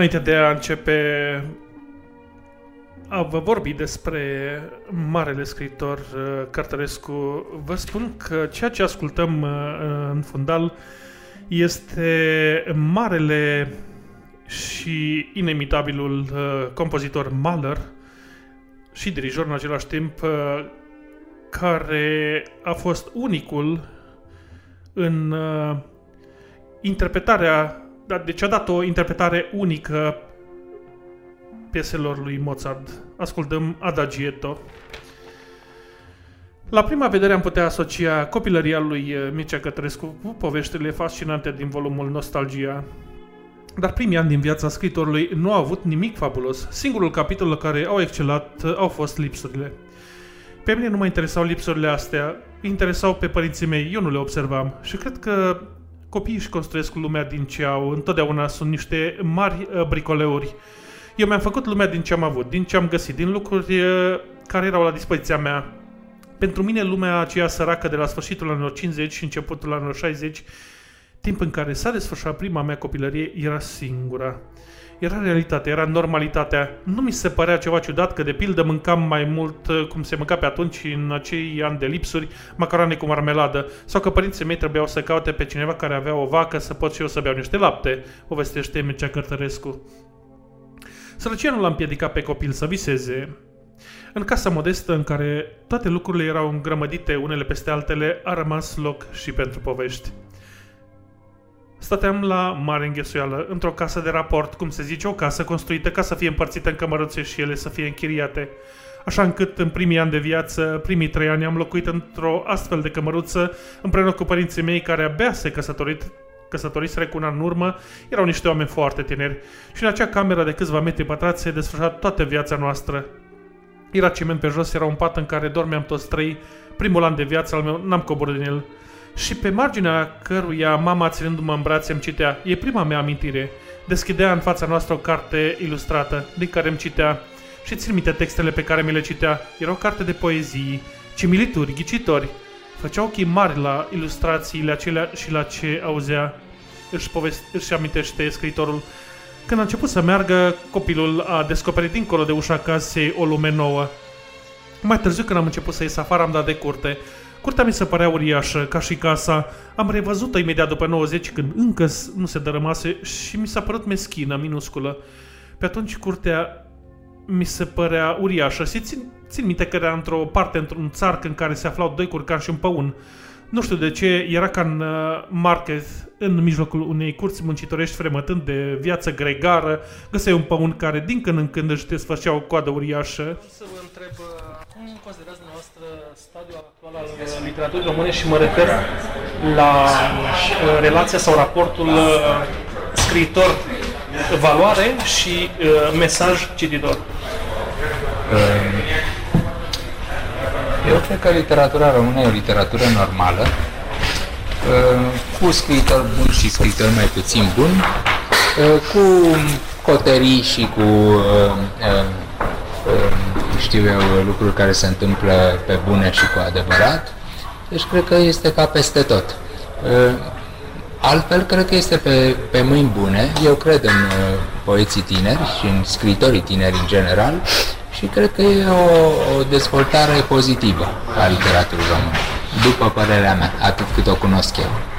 Înainte de a începe a vă vorbi despre marele scriitor uh, Cărtărescu, vă spun că ceea ce ascultăm uh, în fundal este marele și inimitabilul uh, compozitor Mahler și dirijor în același timp, uh, care a fost unicul în uh, interpretarea, da, deci a dat o interpretare unică pieselor lui Mozart. Ascultăm Adagietto. La prima vedere am putea asocia copilăria lui uh, Mircea Cătrescu cu poveștile fascinante din volumul Nostalgia. Dar primii ani din viața scritorului nu au avut nimic fabulos. Singurul capitol la care au excelat uh, au fost lipsurile. Pe mine nu mă interesau lipsurile astea, îi interesau pe părinții mei, eu nu le observam. Și cred că copiii își construiesc lumea din ce au, întotdeauna sunt niște mari uh, bricoleuri. Eu mi-am făcut lumea din ce am avut, din ce am găsit, din lucruri uh, care erau la dispoziția mea. Pentru mine lumea aceea săracă de la sfârșitul anilor 50 și începutul anilor 60, timp în care s-a desfășurat prima mea copilărie, era singura. Era realitatea, era normalitatea. Nu mi se părea ceva ciudat că, de pildă, mâncam mai mult uh, cum se mânca pe atunci, în acei ani de lipsuri, macarone cu marmeladă, sau că părinții mei trebuiau să caute pe cineva care avea o vacă să pot și eu să beau niște lapte, povestește Mircea Cărtărescu. Sărăcia nu l-a împiedicat pe copil să viseze. În casa modestă în care toate lucrurile erau îngrămădite unele peste altele, a rămas loc și pentru povești. Stăteam la mare înghesuială, într-o casă de raport, cum se zice, o casă construită ca să fie împărțită în cămăruțe și ele să fie închiriate. Așa încât în primii ani de viață, primii trei ani, am locuit într-o astfel de cămăruță împreună cu părinții mei care abia se căsătorit căsătoriseră cu un an în urmă, erau niște oameni foarte tineri și în acea cameră de câțiva metri pătrați se desfășura toată viața noastră. Era ciment pe jos, era un pat în care dormeam toți trei. Primul an de viață al meu n-am coborât din el. Și pe marginea căruia mama ținându-mă în brațe îmi citea, e prima mea amintire, deschidea în fața noastră o carte ilustrată, din care îmi citea și țin minte textele pe care mi le citea. Era o carte de poezii, cimilituri, ghicitori. Făcea ochii mari la ilustrațiile acelea și la ce auzea. Își, povest- își amintește scriitorul. Când a început să meargă, copilul a descoperit dincolo de ușa casei o lume nouă. Mai târziu, când am început să ies afară, am dat de curte. Curtea mi se părea uriașă, ca și casa. Am revăzut-o imediat după 90, când încă s- nu se dărâmase și mi s-a părut meschină, minusculă. Pe atunci curtea mi se părea uriașă și țin, țin minte că era într-o parte, într-un țarc în care se aflau doi curcani și un păun. Nu știu de ce, era ca în uh, Marquez, în mijlocul unei curți muncitorești fremătând de viață gregară, găseai un păun care din când în când își desfășea o coadă uriașă. Să vă întreb, cum considerați dumneavoastră stadiul actual al literaturii române și mă refer la uh, relația sau raportul uh, scriitor-valoare și uh, mesaj cititor. Eu cred că literatura română e o literatură normală, uh, cu scriitori buni și scriitori mai puțin buni, uh, cu coterii și cu, uh, uh, uh, știu eu, lucruri care se întâmplă pe bune și cu adevărat. Deci cred că este ca peste tot. Uh, Altfel, cred că este pe, pe mâini bune. Eu cred în uh, poeții tineri și în scritorii tineri în general și cred că e o, o dezvoltare pozitivă a literaturii române, după părerea mea, atât cât o cunosc eu.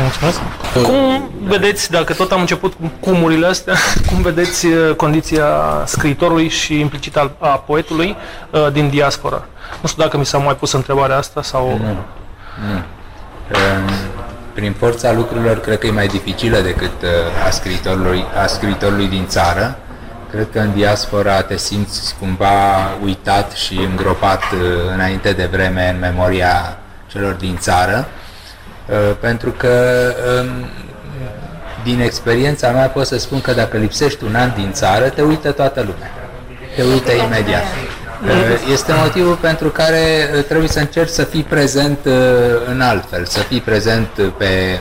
Mulțumesc. Cum vedeți, dacă tot am început cu cumurile astea, cum vedeți uh, condiția scriitorului și implicit al, a poetului uh, din diaspora? Nu știu dacă mi s-a mai pus întrebarea asta sau... Nu. Nu. Um, Prin forța lucrurilor, cred că e mai dificilă decât uh, a scriitorului, a scriitorului din țară. Cred că în diaspora te simți cumva uitat și îngropat uh, înainte de vreme în memoria celor din țară, uh, pentru că um, din experiența mea pot să spun că dacă lipsești un an din țară, te uită toată lumea. Te uită imediat. Uh, Este motivul pentru care uh, trebuie să încerci să fii prezent uh, în altfel, să fii prezent uh, pe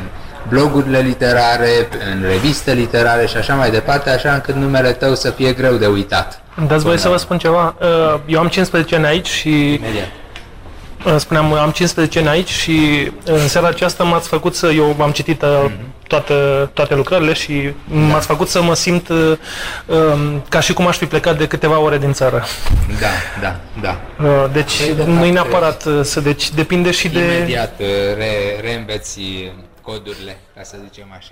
blogurile literare, în reviste literare și așa mai departe, așa încât numele tău să fie greu de uitat. Îmi dați voie să vă spun ceva? Uh, Eu am 15 ani aici și Imediat. Uh, spuneam, am 15 ani aici și uh, în seara aceasta m-ați făcut să, eu am citit uh, toate, toate lucrările și m-ați făcut să mă simt uh, um, ca și cum aș fi plecat de câteva ore din țară. Da, da, da. Uh, Deci Păi, de nu e fapt, neapărat uh, să, deci depinde și de... Imediat uh, re, reînveți codurile, ca să zicem așa.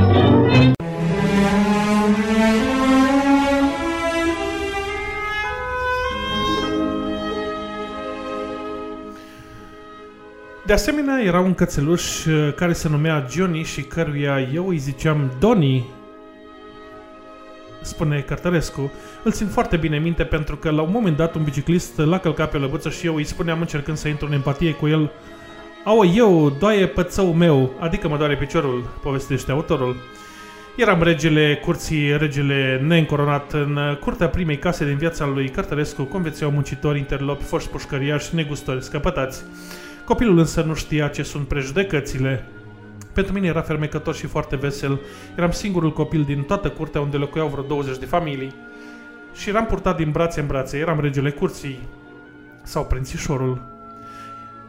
De asemenea, era un cățeluș uh, care se numea Johnny și căruia eu îi ziceam Doni, spune Cărtărescu. Îl țin foarte bine minte pentru că la un moment dat un biciclist l-a călcat pe o lăbuță și eu îi spuneam încercând să intru în empatie cu el Au, eu, doaie pățău meu, adică mă doare piciorul, povestește autorul. Eram regele curții, regele neîncoronat în curtea primei case din viața lui Cărtărescu, conviețeau muncitori, interlopi, foști pușcăriași, negustori, scăpătați. Copilul însă nu știa ce sunt prejudecățile. Pentru mine era fermecător și foarte vesel. Eram singurul copil din toată curtea unde locuiau vreo 20 de familii. Și eram purtat din brațe în brațe. Eram regele curții. Sau prințișorul.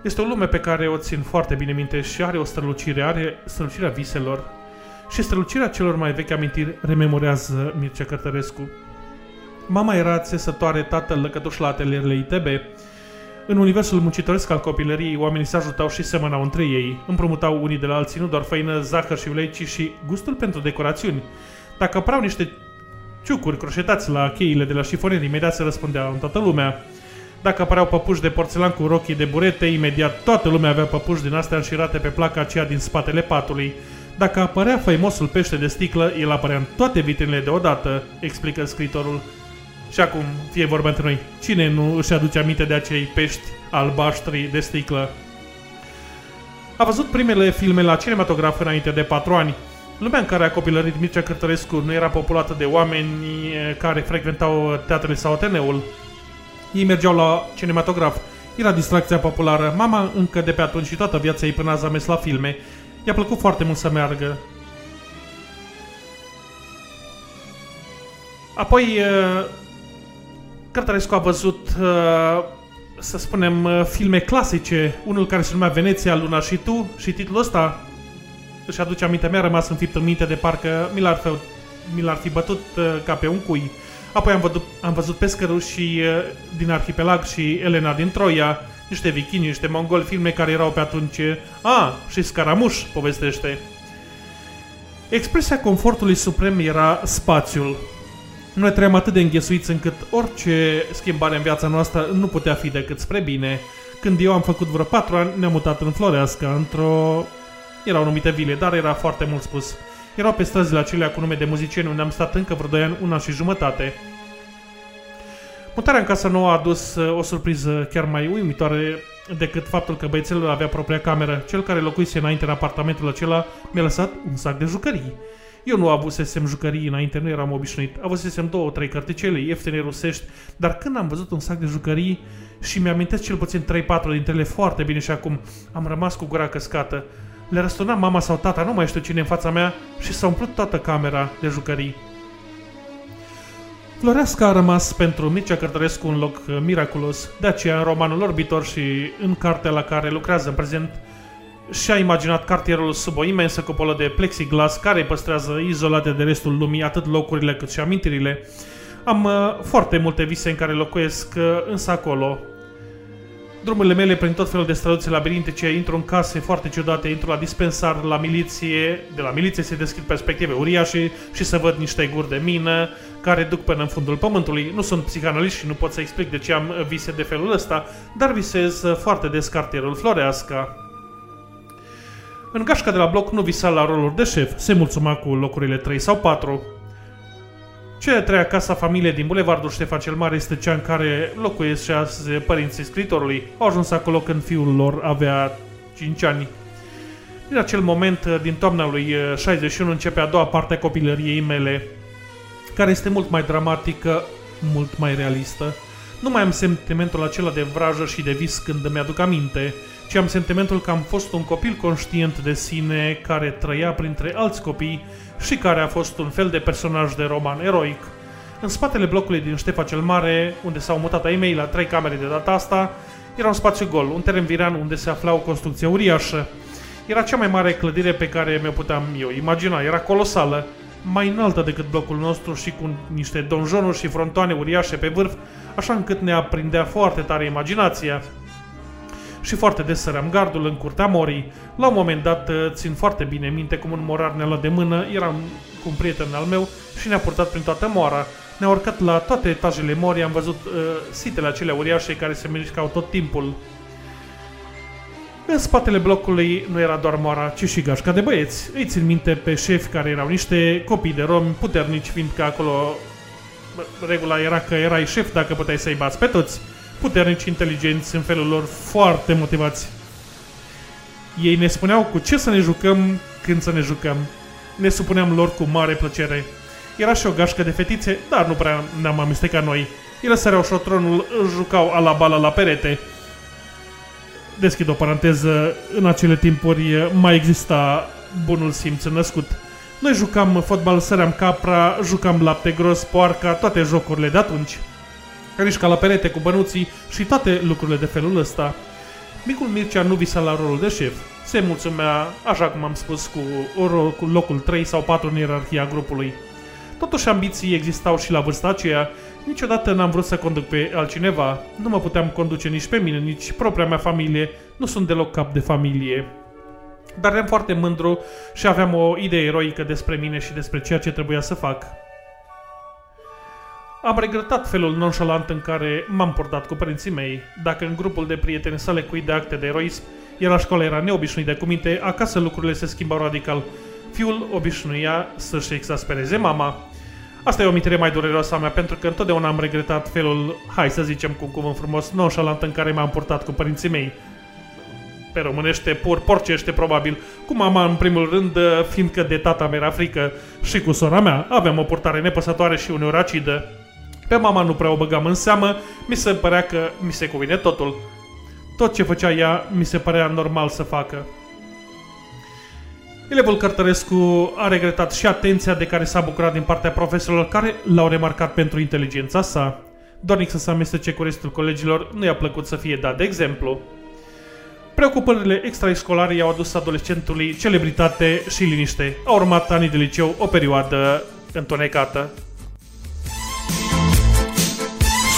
Este o lume pe care o țin foarte bine minte și are o strălucire, are strălucirea viselor. Și strălucirea celor mai vechi amintiri rememorează Mircea Cărtărescu. Mama era țesătoare, tatăl lăcătuș la atelierele ITB. În universul muncitoresc al copilăriei, oamenii se ajutau și semănau între ei. Împrumutau unii de la alții nu doar făină, zahăr și ulei, ci și gustul pentru decorațiuni. Dacă apărau niște ciucuri croșetați la cheile de la șifonieri, imediat se răspundea în toată lumea. Dacă apăreau păpuși de porțelan cu rochii de burete, imediat toată lumea avea păpuși din astea înșirate pe placa aceea din spatele patului. Dacă apărea faimosul pește de sticlă, el apărea în toate vitrinele deodată, explică scriitorul. Și acum, fie vorba între noi, cine nu își aduce aminte de acei pești albaștri de sticlă? A văzut primele filme la cinematograf înainte de patru ani. Lumea în care a copilărit Mircea Cărtărescu nu era populată de oameni eh, care frecventau teatrele sau Ateneul. Ei mergeau la cinematograf. Era distracția populară. Mama încă de pe atunci și toată viața ei până azi a mers la filme. I-a plăcut foarte mult să meargă. Apoi, uh, Cărtărescu a văzut, uh, să spunem, uh, filme clasice. Unul care se numea Veneția, Luna și tu. Și titlul ăsta își aduce aminte, mi-a rămas înfipt în minte de parcă mi l-ar fi, mi l-ar fi bătut uh, ca pe un cui. Apoi am văzut, am văzut Pescărușii uh, din Arhipelag și Elena din Troia, niște vichini, niște mongoli, filme care erau pe atunci. A, și Scaramuș povestește. Expresia confortului suprem era spațiul. Noi trăiam atât de înghesuiți încât orice schimbare în viața noastră nu putea fi decât spre bine. Când eu am făcut vreo patru ani, ne-am mutat în Floreasca, într-o... Erau numite vile, dar era foarte mult spus. Erau pe străzile acelea cu nume de muzicieni unde am stat încă vreo doi ani, una și jumătate. Mutarea în casa nouă a adus uh, o surpriză chiar mai uimitoare decât faptul că băiețelul avea propria cameră. Cel care locuise înainte în apartamentul acela mi-a lăsat un sac de jucării. Eu nu avusesem jucării înainte, nu eram obișnuit. Avusesem două, trei carticele, ieftine rusești, dar când am văzut un sac de jucării și mi-amintesc cel puțin 3-4 dintre ele foarte bine și acum am rămas cu gura căscată. Le răstuna mama sau tata, nu mai știu cine în fața mea și s-a umplut toată camera de jucării. Floreasca a rămas pentru Mircea Cărtărescu un loc uh, miraculos, de aceea în romanul Orbitor și în cartea la care lucrează în prezent și-a imaginat cartierul sub o imensă cupolă de plexiglas care îi păstrează izolate de restul lumii atât locurile cât și amintirile. Am uh, foarte multe vise în care locuiesc, uh, însă acolo. Drumurile mele prin tot felul de străduțe labirintice, intru în case foarte ciudate, intru la dispensar, la miliție, de la miliție se deschid perspective uriașe și să văd niște guri de mină care duc până în fundul pământului. Nu sunt psihanalist și nu pot să explic de ce am uh, vise de felul ăsta, dar visez uh, foarte des cartierul Floreasca. În gașca de la bloc nu visa la roluri de șef, se mulțuma cu locurile 3 sau 4. Cea de treia casa familie din Bulevardul Ștefan cel Mare este cea în care locuiesc și azi părinții scritorului. Au ajuns acolo când fiul lor avea 5 ani. Din acel moment, din toamna lui 61, începe a doua parte a copilăriei mele, care este mult mai dramatică, mult mai realistă. Nu mai am sentimentul acela de vrajă și de vis când îmi aduc aminte, ci am sentimentul că am fost un copil conștient de sine care trăia printre alți copii și care a fost un fel de personaj de roman eroic. În spatele blocului din Ștefa cel Mare, unde s-au mutat ai mei la trei camere de data asta, era un spațiu gol, un teren viran unde se afla o construcție uriașă. Era cea mai mare clădire pe care mi-o puteam eu imagina, era colosală, mai înaltă decât blocul nostru și cu niște donjonuri și frontoane uriașe pe vârf, așa încât ne aprindea foarte tare imaginația. Și foarte des săream gardul în curtea morii. La un moment dat, țin foarte bine minte cum un morar ne-a luat de mână, eram cu un prieten al meu și ne-a purtat prin toată moara. Ne-a urcat la toate etajele morii, am văzut uh, sitele acelea uriașe care se mișcau tot timpul. În spatele blocului nu era doar moara, ci și gașca de băieți. Îi țin minte pe șefi care erau niște copii de romi puternici, fiindcă acolo bă, regula era că erai șef dacă puteai să-i bați pe toți. Puternici, inteligenți, în felul lor foarte motivați. Ei ne spuneau cu ce să ne jucăm când să ne jucăm. Ne supuneam lor cu mare plăcere. Era și o gașcă de fetițe, dar nu prea ne-am amestecat noi. Ele săreau șotronul, își jucau a la bala la perete. Deschid o paranteză, în acele timpuri mai exista bunul simț născut. Noi jucam fotbal, săream capra, jucam lapte gros, poarca, toate jocurile de atunci. Rișca la perete cu bănuții și toate lucrurile de felul ăsta. Micul Mircea nu visa la rolul de șef. Se mulțumea, așa cum am spus, cu, o rol, cu locul 3 sau 4 în ierarhia grupului. Totuși ambiții existau și la vârsta aceea. Niciodată n-am vrut să conduc pe altcineva. Nu mă puteam conduce nici pe mine, nici propria mea familie. Nu sunt deloc cap de familie. Dar eram foarte mândru și aveam o idee eroică despre mine și despre ceea ce trebuia să fac. Am regretat felul nonșalant în care m-am purtat cu părinții mei. Dacă în grupul de prieteni s-a lecuit de acte de eroism, iar la școală era neobișnuit de cuminte, acasă lucrurile se schimbau radical. Fiul obișnuia să-și exaspereze mama. Asta e o amintire mai dureroasă a mea, pentru că întotdeauna am regretat felul, hai să zicem cu un cuvânt frumos, nonșalant în care m-am purtat cu părinții mei. Pe românește, pur porcește probabil, cu mama în primul rând, fiindcă de tata mi era frică, și cu sora mea, aveam o purtare nepăsătoare și uneori acidă. Pe mama nu prea o băgam în seamă, mi se părea că mi se cuvine totul. Tot ce făcea ea mi se părea normal să facă. Elevul Cărtărescu a regretat și atenția de care s-a bucurat din partea profesorilor care l-au remarcat pentru inteligența sa. Dornic să se amestece cu restul colegilor, nu i-a plăcut să fie dat de exemplu. Preocupările extrașcolare i-au adus adolescentului celebritate și liniște. A urmat anii de liceu o perioadă întunecată.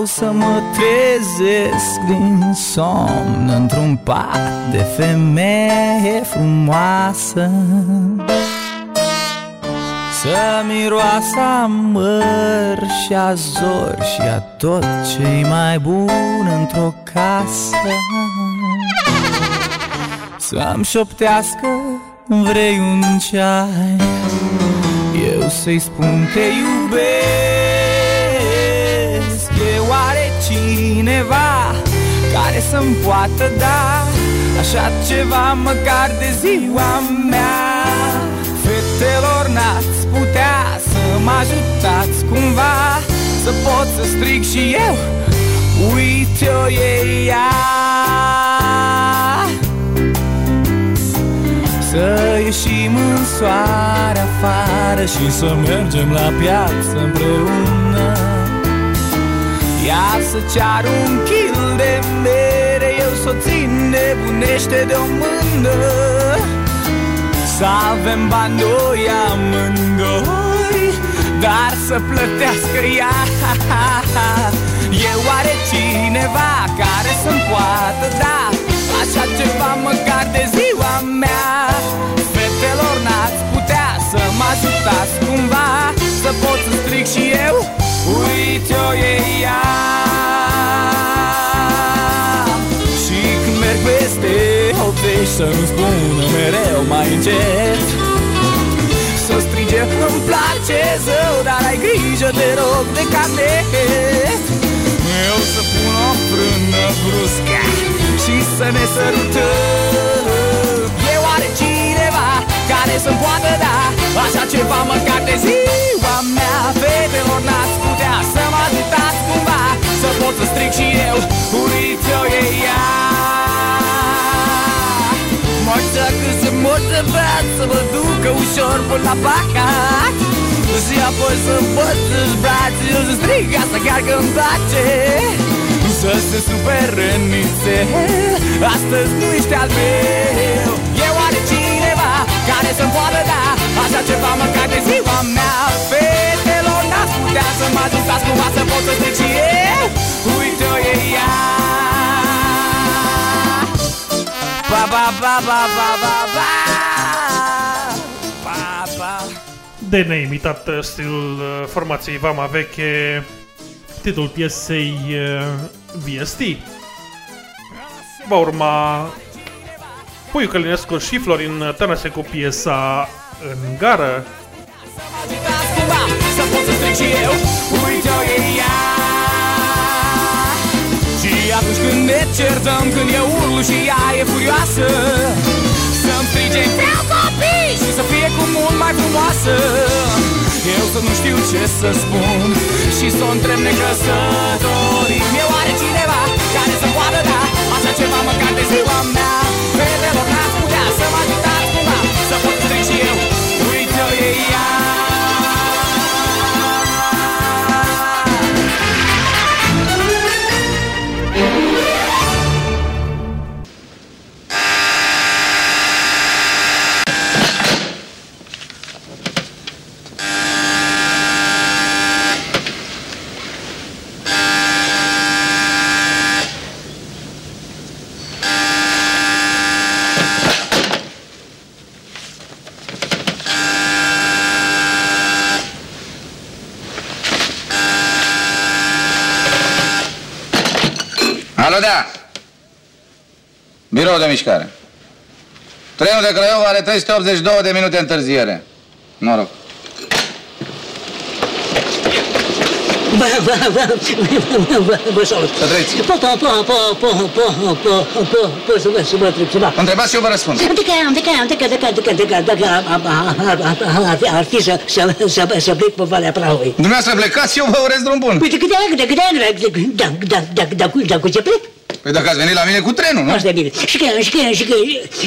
Vreau să mă trezesc din somn Într-un pat de femeie frumoasă. Să miroasă a măr și a zor Și a tot ce mai bun într-o casă. Să-mi șoptească vrei un ceai Eu să-i spun te iubesc cineva care să-mi poată da Așa ceva măcar de ziua mea. Fetelor n-ați putea să mă ajutați cumva Să pot să strig și eu. Uite-o e ea Să ieșim în soare afară Și să mergem la piață împreună Ea să ceară un kil de mere Eu să o țin nebunește de o mână. Să avem bani doi amândoi dar să plătească ea. E oare cineva care să-mi poată da Așa ceva măcar de ziua mea? Fetelor n-ați putea să mă ajutați cumva Să pot să stric și eu Uite-o e ea. Și când merg peste ovești Să nu spună mereu mai încet. Să strige îmi place zău Dar ai grijă, te rog, de carnet Eu să pun o frână bruscă Și să ne sărutăm. E oare cineva care să-mi poată da când se motivat Să mă ducă ușor până la păcat. Și apoi să văd să-și brațe Eu să strig asta chiar că-mi place Să se supere nițel Astăzi nu ești al meu. E oare cineva care să-mi poată da Așa ceva măcar de ziua mea? Fetelor n-ați putea să mă ajutați cumva Să pot să stric și eu. Uite-o e ea Ba ba ba ba ba ba ba Ba ba De neimitat uh, stilul uh, formației Vama Veche, titlul piesei uh, VST. Va urma Puiu Călinescu și Florin Tănăse cu piesa În gară. Agitați cumva Să pot să stric și eu Uite-o e ea ne certăm Când eu urlu și ea e furioasă. Să-mi strige Vreau copii! Și să fie cu mult mai frumoasă. Eu să nu știu ce să spun Și să o întreb necăsătorii. E oare cineva care să poată da Așa ceva măcar de ziua mea? Fetelor n-ați putea să mă ajutați cumva Să pot să stric și eu. Uite-o e ea Alo, da! Birou de mișcare. Trenul de Craiova are 382 de minute întârziere. Noroc. Vă, vă, vă, vă, vă, vă salut. Să trăiți. Po, po, po, po, po, po, po, po, po, po, să vă, să vă întreb ceva. Întrebați și eu vă răspund. De care, de care, de care, de care, de care, de care, dacă ar fi- ar fi să, să, să, să plec pe Valea Prahovei. Dumneavoastră plecați și eu vă urez drum bun. Uite, câte ani, de câte ani, da, da, da, da, cu- da, cu ce plec? Păi dacă ați venit la mine cu trenul, nu? Asta e bine. Și când, și când, și când,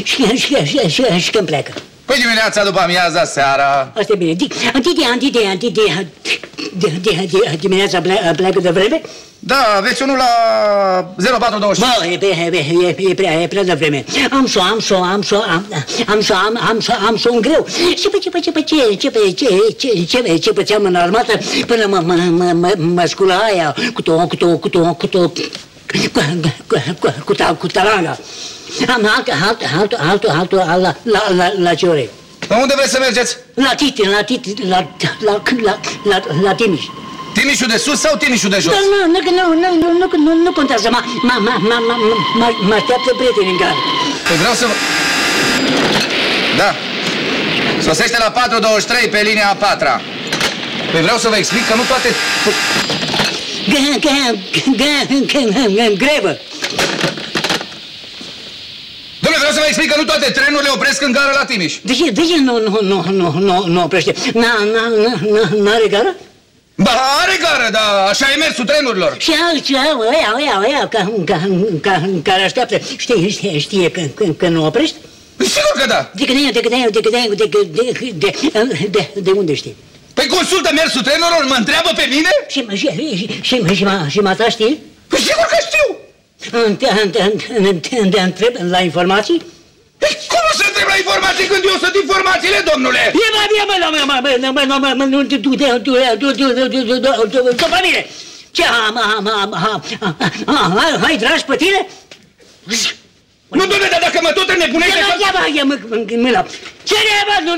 și când, și când, și când, și când, și când pleacă? Păi dimineața după amiaza, seara. Asta e bine. Di- Antide, antide, antide, de- de- de- dimineața ple- pleacă de vreme? Da, aveți unul la 0425. Bă, e, pe- e, pe- e, e, prea, e prea de vreme. Am să, am să, am să, am, am să, am, am să, am să un greu. Ce, pe ce, pe ce, pe ce, ce, pe ce, ce, ce, ce pățeam în armată până mă, mă, mă, mă, mă scula aia cu to, cu to, cu to, cu to, cu, cu, cu, cu, ta- cu taranga. Am altă, altă, altă, altă, altă, la, la, la, la, la ce ore? La unde vreți să mergeți? La Titi, la Titi, la, la, la, la, la Timiș. Timișul de sus sau Timișul de jos? Dar nu, nu, nu, nu, nu, nu, nu, nu contează, mă, mă, mă, mă, mă, mă, mă așteaptă prietenii în gară. Păi vreau să vă... Da. Sosește la 423 pe linia a patra. Păi vreau să vă explic că nu toate... G- g- g- g- g- Grevă. Dom'le, vreau să vă explic că nu toate trenurile opresc în gară la Timiș. De ce, de ce nu, nu, nu, nu, nu, nu oprește? N-a, n-a, n-a, n-are gară? Ba, are gară, dar așa e mersul trenurilor. Și alții, ăia, ăia, ăia, ca, ca, ca, care așteaptă, știe, știe, știe că, că, că nu oprești? Sigur că da. De când de când de când de de de de de de unde știi? Păi consultă mersul trenurilor, mă întreabă pe mine? Și și și și și ma și ma ta știi? Păi sigur că știu. Te te te te întreb la informații? Cum să întreb la informații când eu sunt informațiile, domnule? E mai bine, mă, mă, mă, mă, mă, mă, nu te dude, după mine. Ce am, am, am, am, hai, dragi pe tine? Nu, domnule, dar dacă mă tot înnebunește... Ia mă, ia mă, ia mă, mâna. Ce ne-a, nu,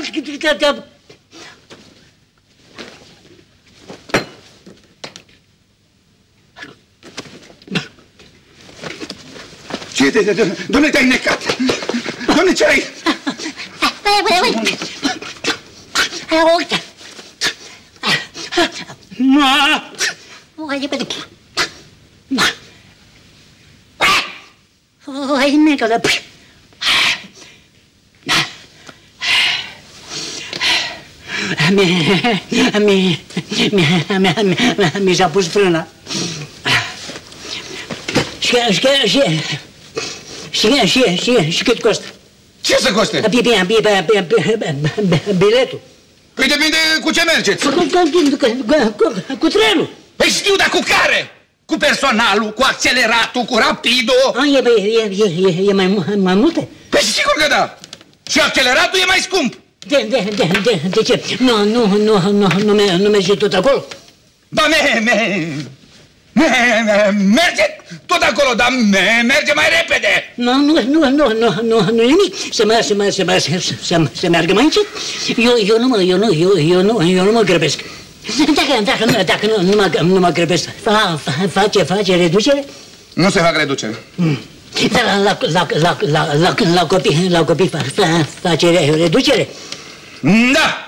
Ce, de, de, de, domnule, te-ai necat! Domnule, ce ai? Hai, hai, hai. Hai, uite. Ma! Hai, repede. Ma! Hai, mică, de... Mi, mi, mi, mi, mi, mi s-a pus frâna. Și, și, și, și, și, și, și cât costă? Ce să coste? Bine, bine, bine, bine, bine, biletul. Păi depinde cu ce mergeți. Cu, cu, cu, cu, cu, cu trenul. Păi știu, dar cu care? Cu personalul, cu acceleratul, cu rapido? A, e, e, e, e, e mai, mu- mai multe? Păi sigur că da. Și acceleratul e mai scump. De, de, de, de, de ce? Nu, nu, nu, nu, nu, me- nu merge tot acolo? Ba, me, me, me, me, merge tot acolo, dar me, merge mai repede. Nu, nu, nu, nu, nu, nu, nu nimic. Să mă, să mă, să mă, să, să, să meargă mai încet. Eu, eu nu mă, eu nu, eu, eu nu, eu nu mă grăbesc. Dacă, dacă, nu, dacă nu, nu, mă, nu mă grăbesc, fa, fa, face, face reducere? Nu se fac reducere. Dar la, la, la, la, la, la, la copii, la copii fa, fa, face re- reducere? Da!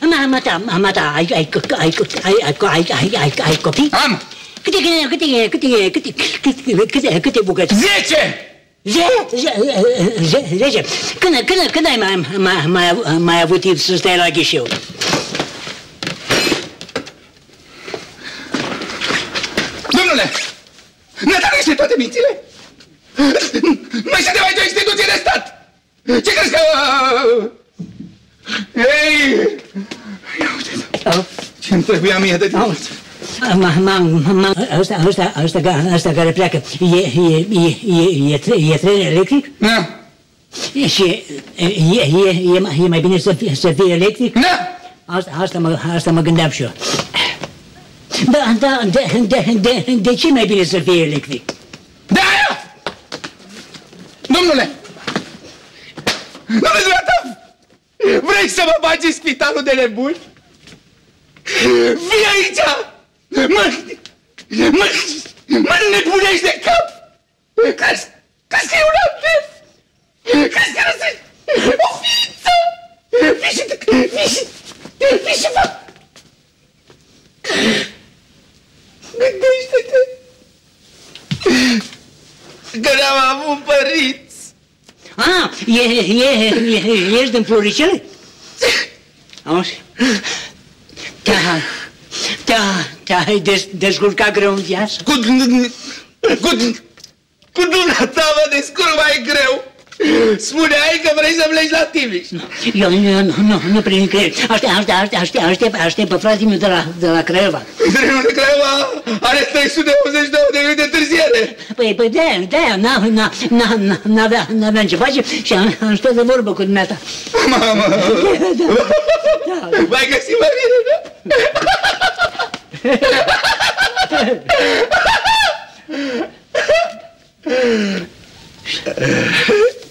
Ma, ma, ta, ma, ma, ta, ai, ai, ai, ai, ai, ai, ai, ai, ai copii? Am! Câte, câte, câte, câte, câte, câte, câte, câte bucăți? Zece! Zece? Zece. Când, când, când ai mai, mai, mai, mai avut timp să stai la ghișeu? Domnule, ne niște toate mințile? Noi suntem aici o instituție de stat! Ce crezi că... Ei! Ia uite Ce-mi trebuia mie de timp? Ma, ma, ma, ăsta, ăsta, ăsta, ca- ăsta care pleacă, e, e, e, e, e, tre- e tren electric? Da. Și e, e, e, mai- e mai bine să fie, să fie electric? Da. Asta, asta, mă, asta mă gândeam și eu. Da, da, de, de, de, de ce e mai bine să fie electric? De aia! Domnule! Domnule dumneata! Vrei să mă bagi în spitalul de nebuni? Vii aici! Mă, mă, mă nebunești de cap! Ca, ca să e un altfel! Ca să răsești o ființă! Vii și, vii și, vii și fac! Gândește-te! Că n-am avut părinți! Ah, e, e, e, ești din Floricele? Auzi? Da, da, te-ai des, descurcat greu în viață? Cu, cu, cu dumneata mă descurc mai greu! Spuneai că vrei să pleci la Timiș! Eu nu, nu, nu, nu prin creier. Aștept, aștept, aștept, aștept, aștept, aștept pe fratele meu de la, de la Craiova. Trenul de Craiova are 382 de minute întârziere! Păi, păi de-aia, de-aia, n-a- n-a- n-a- n-a- n-avea, n-aveam ce face și am, am stat de vorbă cu dumneata. Mamă! Da. Mai găsi mai bine, da?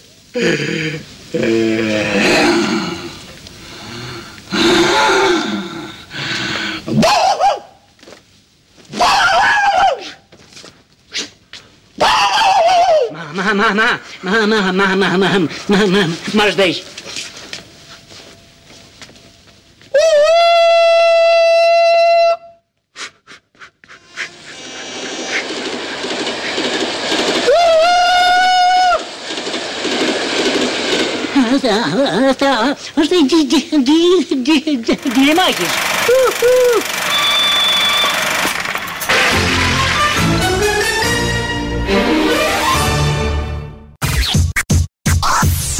Mas deixe. asta, asta, asta e de,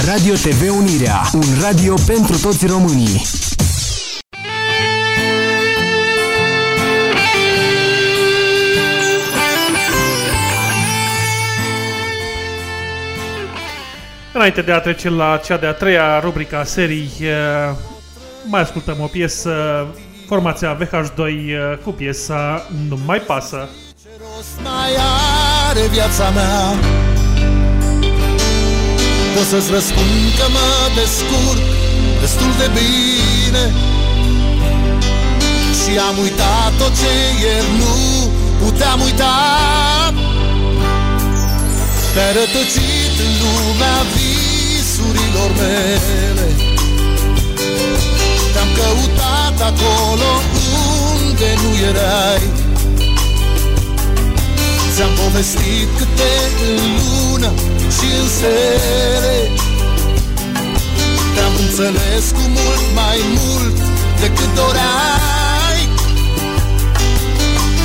Radio TV Unirea, un radio pentru toți românii. Înainte de a trece la cea de-a treia rubrică a serii, eh, mai ascultăm o piesă, formația VH2 eh, cu piesa Nu mai pasă. mai are viața mea? Pot să-ți răspund că mă descurc destul de bine. Și am uitat tot ce ieri nu puteam uita. Te-ai rătăcit în lumea visurilor mele. Te-am căutat acolo unde nu erai. Ți-am povestit câte în lună și în sere. Te-am înțeles cu mult mai mult decât doreai.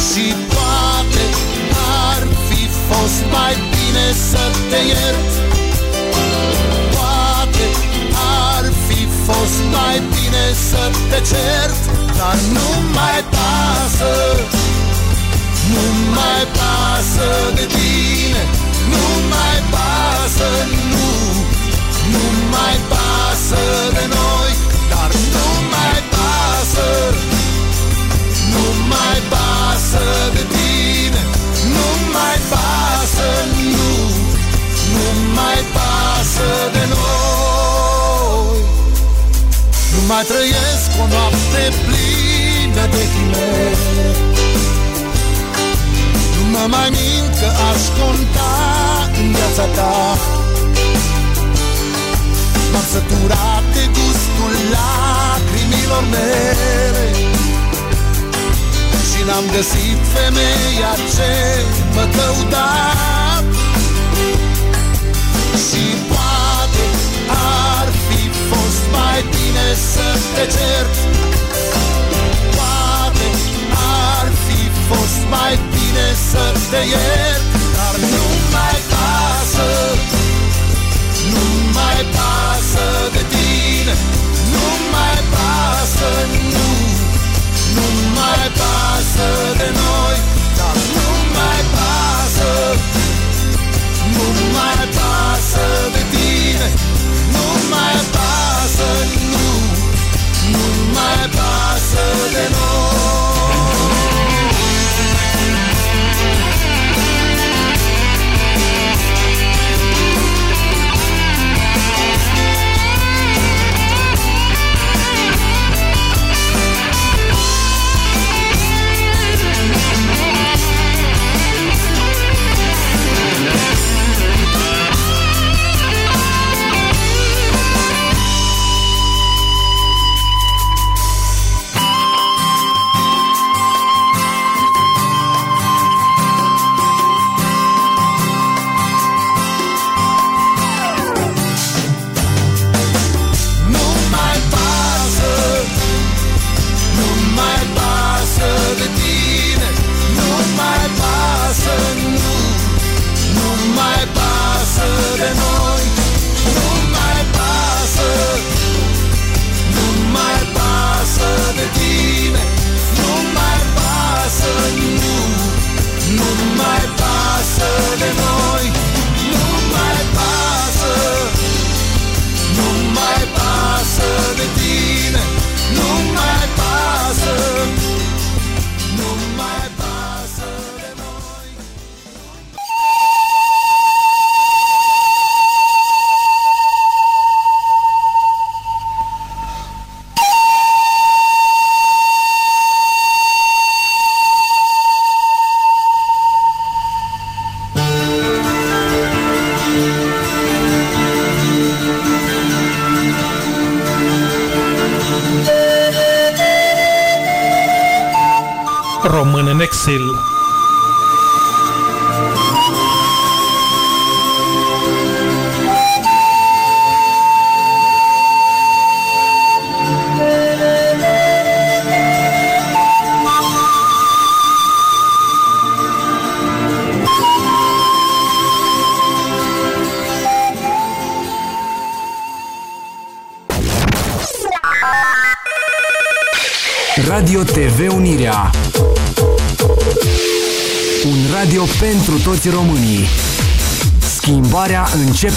Și poate ar fi fost mai bine să te iert fost mai bine să te cert Dar nu mai pasă. Nu mai pasă de tine Nu mai pasă, nu. Nu mai pasă de noi Dar nu mai pasă. Nu mai pasă de tine Nu mai pasă, nu. Nu mai pasă de noi Nu mai trăiesc o noapte plină de chimere nu mă mai mint că aș conta în viața ta. M-am săturat de gustul lacrimilor mele. Și n-am găsit femeia ce mă căuta. Și să te cert. Poate ar fi fost mai bine să te iert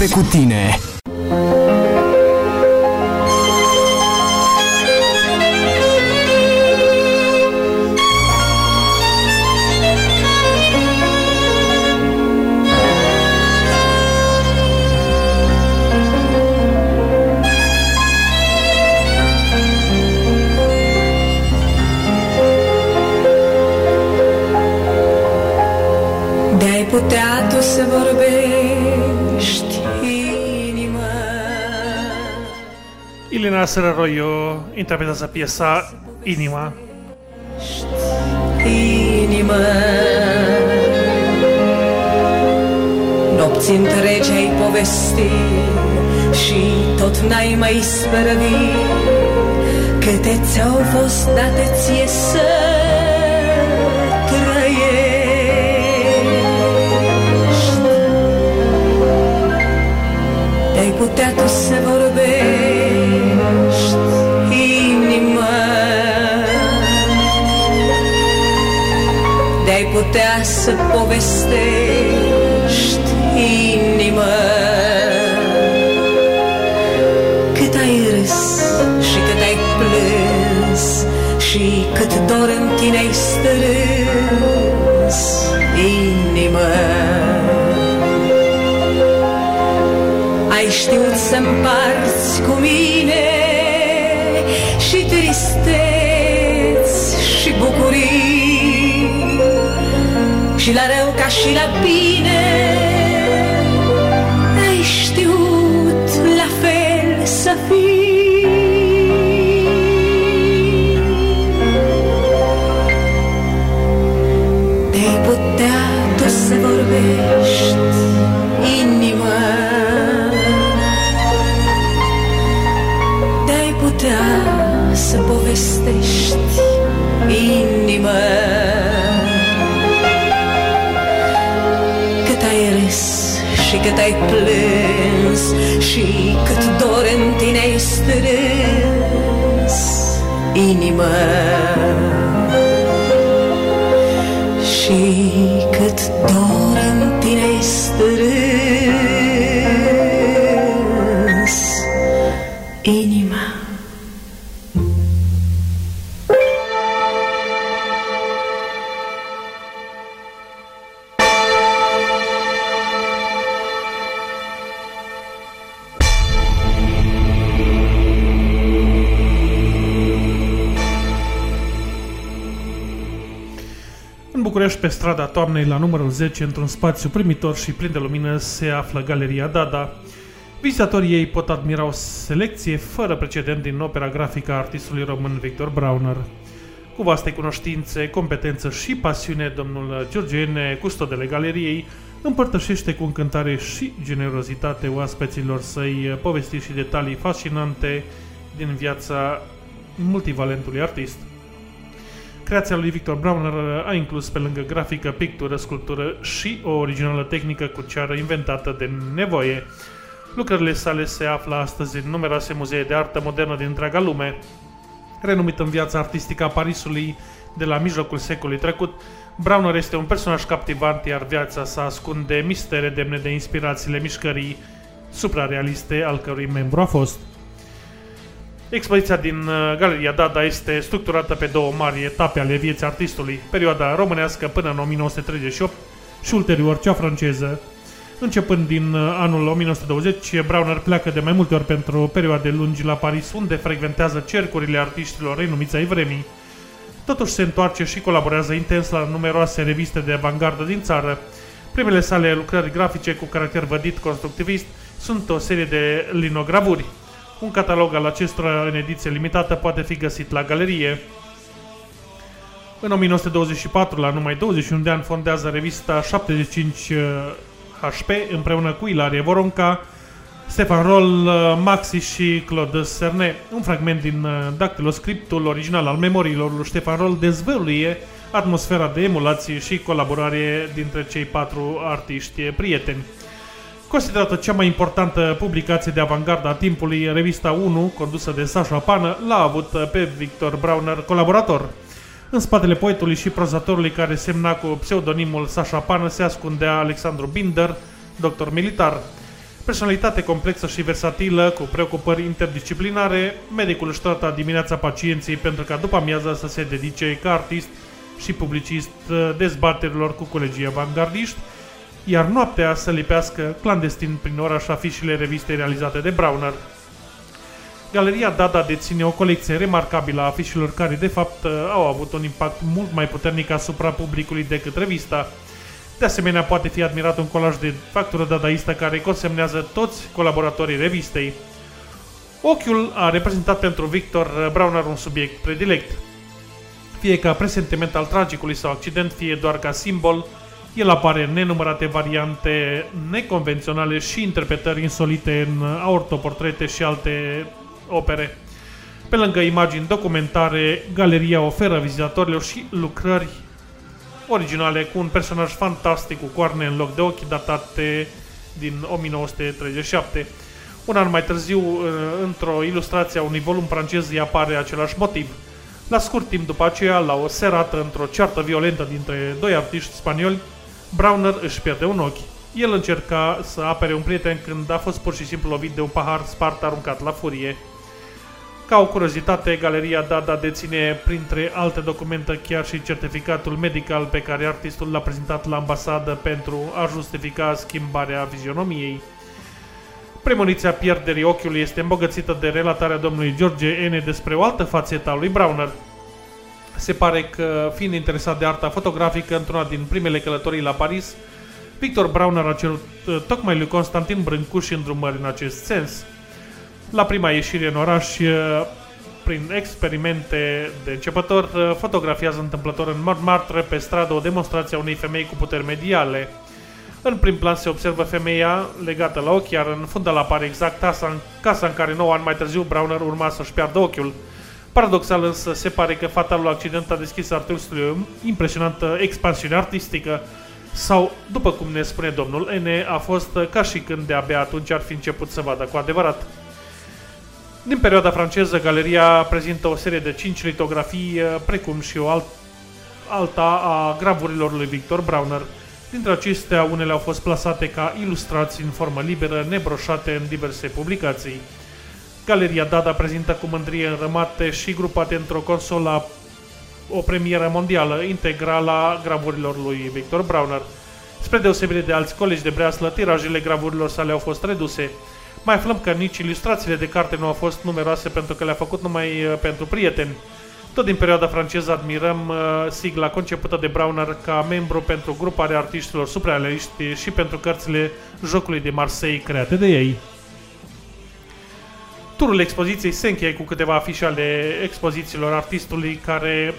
radio pentru Ilina Sărăroiu interpretează piesa Inima. Inimă Nopți întregi ai povesti Și tot n-ai mai spărăvi. Câte ți-au fost date ție să trăiești? De-ai putea tu să vorbești putea să povestești inimă. Cât ai râs și cât ai plâns Și cât dor în tine ai strâns inimă. Ai știut să împarți cu și la bine. Ai știut la fel să fii. De-ai putea tu să vorbești inimă. De-ai putea să povestești cât ai plâns Și cât dor în tine ai strâns inimă strada Toamnei, la numărul 10, într-un spațiu primitor și plin de lumină, se află Galeria Dada. Vizitatorii ei pot admira o selecție fără precedent din opera grafică a artistului român Victor Brauner. Cu vaste cunoștințe, competență și pasiune, domnul Georgiene, custodele galeriei, împărtășește cu încântare și generozitate oaspeților săi povestiri și detalii fascinante din viața multivalentului artist. Creația lui Victor Brauner a inclus pe lângă grafică, pictură, sculptură și o originală tehnică cu ceară inventată de nevoie. Lucrările sale se află astăzi în numeroase muzee de artă modernă din întreaga lume. Renumit în viața artistică a Parisului de la mijlocul secolului trecut, Brauner este un personaj captivant, iar viața sa ascunde mistere demne de inspirațiile mișcării suprarealiste al cărui membru a fost. Expoziția din uh, Galeria Dada este structurată pe două mari etape ale vieții artistului, perioada românească până în 1938 și ulterior cea franceză. Începând din uh, anul 1920, Brauner pleacă de mai multe ori pentru perioade lungi la Paris, unde frecventează cercurile artiștilor renumiți ai vremii. Totuși se întoarce și colaborează intens la numeroase reviste de avangardă din țară. Primele sale lucrări grafice cu caracter vădit constructivist sunt o serie de linogravuri. Un catalog al acestora în ediție limitată poate fi găsit la galerie. În 1924, la numai 21 de ani, fondează revista 75 HP împreună cu Ilarie Voronca, Stefan Roll, Maxi și Claude Cerne. Un fragment din uh, dactiloscriptul original al memoriilor lui Stefan Roll dezvăluie atmosfera de emulație și colaborare dintre cei patru artiști prieteni. Considerată cea mai importantă publicație de avangardă a timpului, revista 1, condusă de Sasha Pană, l-a avut pe Victor Brauner colaborator. În spatele poetului și prozatorului care semna cu pseudonimul Sasha Pană se ascundea Alexandru Binder, doctor militar. Personalitate complexă și versatilă, cu preocupări interdisciplinare, medicul își trata dimineața pacienții pentru ca după amiază să se dedice ca artist și publicist uh, dezbaterilor cu colegii avangardiști, iar noaptea să lipească clandestin prin oraș afișele revistei realizate de Browner. Galeria Dada deține o colecție remarcabilă a afișelor care, de fapt, uh, au avut un impact mult mai puternic asupra publicului decât revista. De asemenea, poate fi admirat un colaj de factură dadaistă care consemnează toți colaboratorii revistei. Ochiul a reprezentat pentru Victor Browner un subiect predilect. Fie ca presentiment al tragicului sau accident, fie doar ca simbol, el apare în nenumărate variante neconvenționale și interpretări insolite în autoportrete și alte opere. Pe lângă imagini documentare, galeria oferă vizitatorilor și lucrări originale cu un personaj fantastic cu coarne în loc de ochi datate din 1937. Un an mai târziu, uh, într-o ilustrație a unui volum francez, îi apare același motiv. La scurt timp după aceea, la o serată într-o ceartă violentă dintre doi artiști spanioli, Browner își pierde un ochi. El încerca să apere un prieten când a fost pur și simplu lovit de un pahar spart aruncat la furie. Ca o curiozitate, Galeria Dada deține, printre alte documente, chiar și certificatul medical pe care artistul l-a prezentat la ambasadă pentru a justifica schimbarea fizionomiei. Premoniția pierderii ochiului este îmbogățită de relatarea domnului George N. despre o altă fațetă a lui Browner. Se pare că, fiind interesat de arta fotografică într-una din primele călătorii la Paris, Victor Browner a cerut uh, tocmai lui Constantin Brâncuș îndrumări în acest sens. La prima ieșire în oraș, uh, prin experimente de începător, uh, fotografiază întâmplător în Montmartre pe stradă o demonstrație a unei femei cu puteri mediale. În prim plan se observă femeia legată la ochi, iar în fundal apare exact casa în, casa în care 9 ani mai târziu Browner urma să-și piardă ochiul. Paradoxal însă se pare că fatalul accident a deschis artistului o impresionantă expansiune artistică sau, după cum ne spune domnul N, a fost ca și când de-abia atunci ar fi început să vadă cu adevărat. Din perioada franceză, galeria prezintă o serie de 5 litografii, precum și o alt, alta a gravurilor lui Victor Browner. Dintre acestea, unele au fost plasate ca ilustrații în formă liberă, nebroșate în diverse publicații. Galeria Dada prezintă cu mândrie înrămate și grupate într-o consolă o premieră mondială integrală a gravurilor lui Victor Browner. Spre deosebire de alți colegi de breaslă, tirajele gravurilor sale au fost reduse. Mai aflăm că nici ilustrațiile de carte nu au fost numeroase pentru că le-a făcut numai uh, pentru prieteni. Tot din perioada franceză admirăm uh, sigla concepută de Browner ca membru pentru gruparea artiștilor suprarealiști și pentru cărțile jocului de Marseille create de ei. Turul expoziției se încheie cu câteva afișe ale expozițiilor artistului care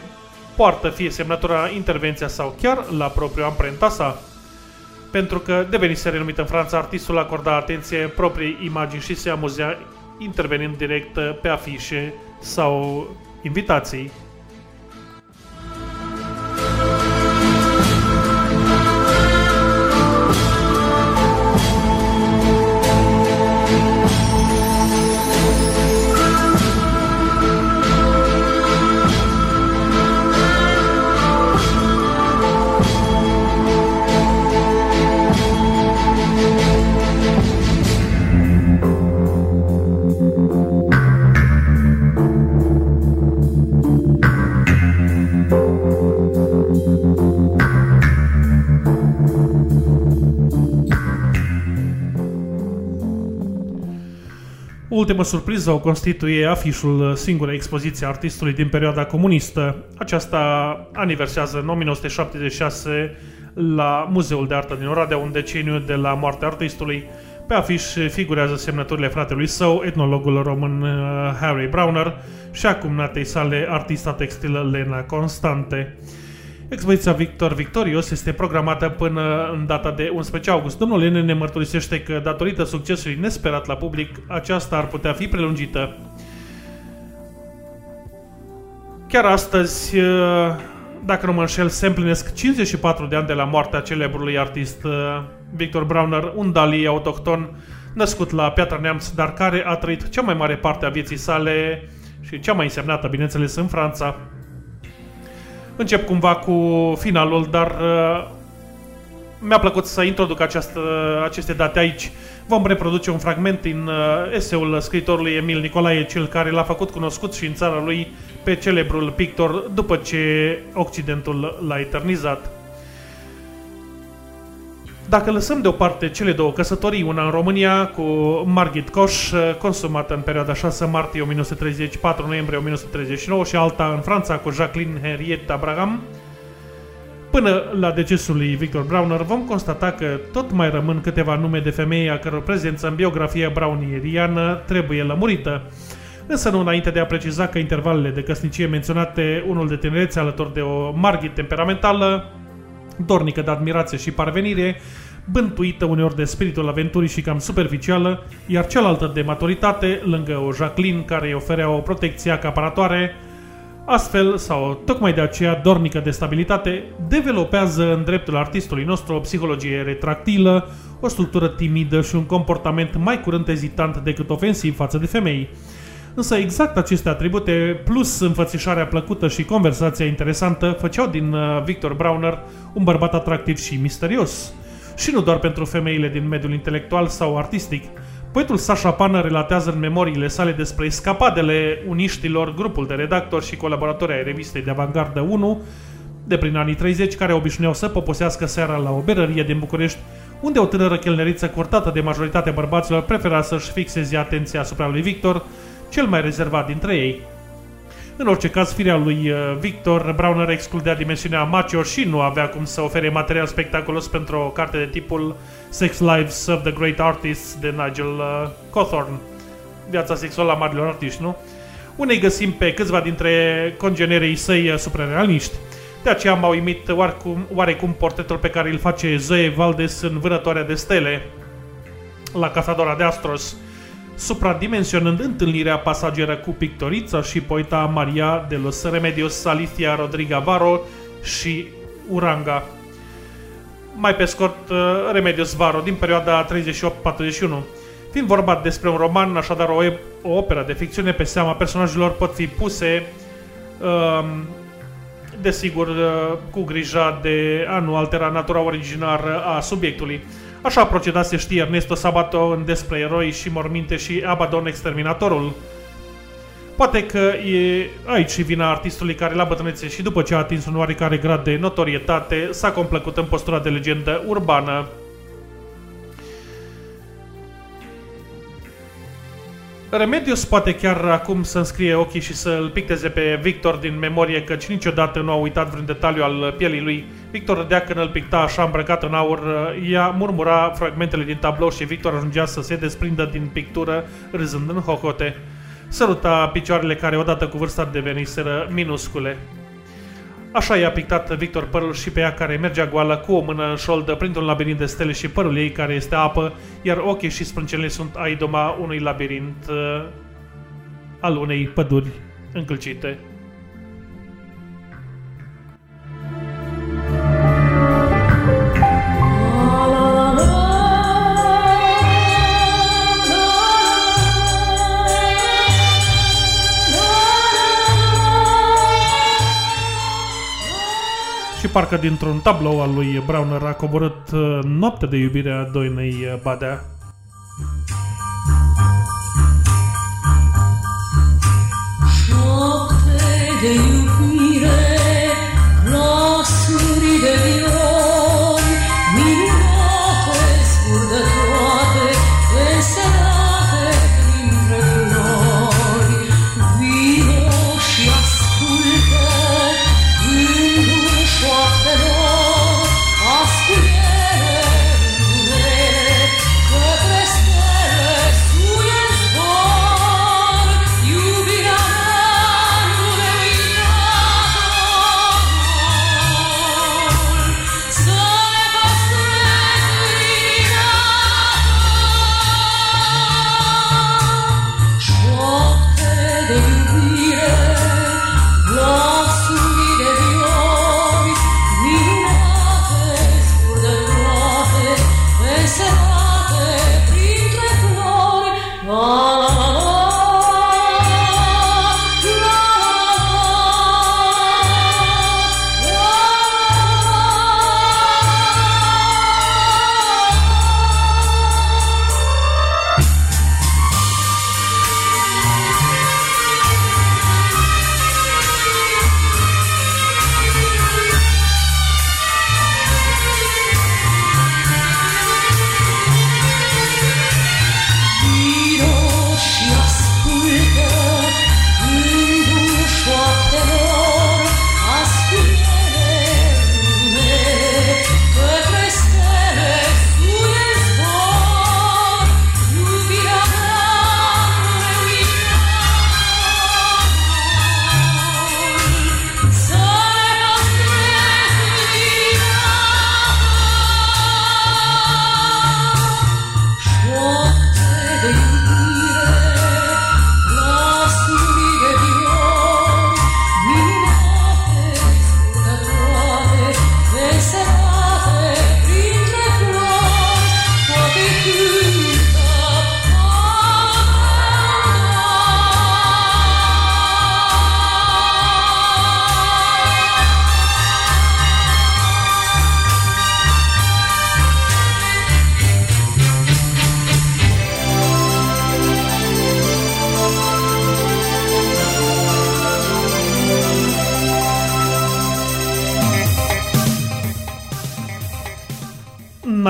poartă fie semnătura, intervenția sau chiar la propriu amprenta sa. Pentru că devenise renumit în Franța, artistul acorda atenție proprii imagini și se amuzea intervenind direct pe afișe sau invitații. Ultima surpriză o constituie afișul singurei expoziții a artistului din perioada comunistă. Aceasta aniversează în 1976 la Muzeul de Artă din Oradea, un deceniu de la moartea artistului. Pe afiș figurează semnăturile fratelui său, etnologul român uh, Harry Browner și a cumnatei sale, artista textilă Lena Constante. Expoziția Victor Victorios este programată până în data de 11 august. Domnul Lene ne mărturisește că, datorită succesului nesperat la public, aceasta ar putea fi prelungită. Chiar astăzi, dacă nu mă înșel, se împlinesc 54 de ani de la moartea celebrului artist Victor Browner, un dali autohton născut la Piatra Neamț, dar care a trăit cea mai mare parte a vieții sale și cea mai însemnată, bineînțeles, în Franța. Încep cumva cu finalul, dar uh, mi-a plăcut să introduc această, aceste date aici. Vom reproduce un fragment din uh, eseul scriitorului Emil Nicolae, cel care l-a făcut cunoscut și în țara lui pe celebrul pictor după ce Occidentul l-a eternizat. Dacă lăsăm deoparte cele două căsătorii, una în România cu Margit Coș, consumată în perioada 6 martie 1930 4 noiembrie 1939 și alta în Franța cu Jacqueline Henriette Abraham, Până la decesul lui Victor Browner, vom constata că tot mai rămân câteva nume de femei a căror prezență în biografia brownieriană trebuie lămurită. Însă nu înainte de a preciza că intervalele de căsnicie menționate, unul de tinerețe alături de o Margit temperamentală, dornică de admirație și parvenire, bântuită uneori de spiritul aventurii și cam superficială, iar cealaltă de maturitate, lângă o Jacqueline care îi oferea o protecție acaparatoare, Astfel, sau tocmai de aceea dornică de stabilitate, developează în dreptul artistului nostru o psihologie retractilă, o structură timidă și un comportament mai curând ezitant decât ofensiv față de femei. Însă exact aceste atribute, plus înfățișarea plăcută și conversația interesantă, făceau din uh, Victor Browner un bărbat atractiv și misterios. Și nu doar pentru femeile din mediul intelectual sau artistic, Poetul Sasha Pană relatează în memoriile sale despre escapadele uniștilor, grupul de redactori și colaboratori ai revistei de avangardă 1, de prin anii 30, care obișnuiau să poposească seara la o berărie din București, unde o tânără chelneriță curtată de majoritatea bărbaților prefera să-și fixeze atenția asupra lui Victor, cel mai rezervat dintre ei. În orice caz, firea lui uh, Victor Browner excludea dimensiunea macho și nu avea cum să ofere material spectaculos pentru o carte de tipul Sex Lives of the Great Artists de Nigel uh, Cawthorne. Viața sexuală a marilor artiști, nu? Unei găsim pe câțiva dintre congenerii săi uh, suprarealiști. De aceea m-a uimit oarecum, oarecum portretul pe care îl face Zoe Valdes în Vânătoarea de Stele, la Cazadora de Astros, supradimensionând întâlnirea pasageră cu pictorița și poeta Maria de los Remedios Alicia Rodriga Varo și Uranga. Mai pe scurt, uh, Remedios Varo, din perioada 38-41. Fiind vorba despre un roman, așadar o, o operă de ficțiune pe seama personajelor pot fi puse um, desigur, uh, cu grija de a nu altera natura originară a subiectului. Așa procedase știe Ernesto Sabato în Despre eroi și morminte și Abaddon Exterminatorul. Poate că e aici și vina artistului care la bătrânețe și după ce a atins un oarecare grad de notorietate, s-a complăcut în postura de legendă urbană. Remedios poate chiar acum să înscrie ochii și să îl picteze pe Victor din memorie, căci niciodată nu a uitat vreun detaliu al pielii lui. Victor râdea când îl picta așa îmbrăcat în aur, ea murmura fragmentele din tablou și Victor ajungea să se desprindă din pictură, râzând în hohote. Săruta picioarele care odată cu vârsta deveniseră minuscule. Așa i-a pictat Victor părul și pe ea care mergea goală cu o mână în șoldă printr-un labirint de stele și părul ei care este apă, iar ochii și sprâncenele sunt aidoma unui labirint uh, al unei păduri încălcite. Parcă dintr-un tablou al lui Browner a coborât uh, Noaptea de iubire a Doinei uh, Badea. Noapte de iubire, glasuri de viol,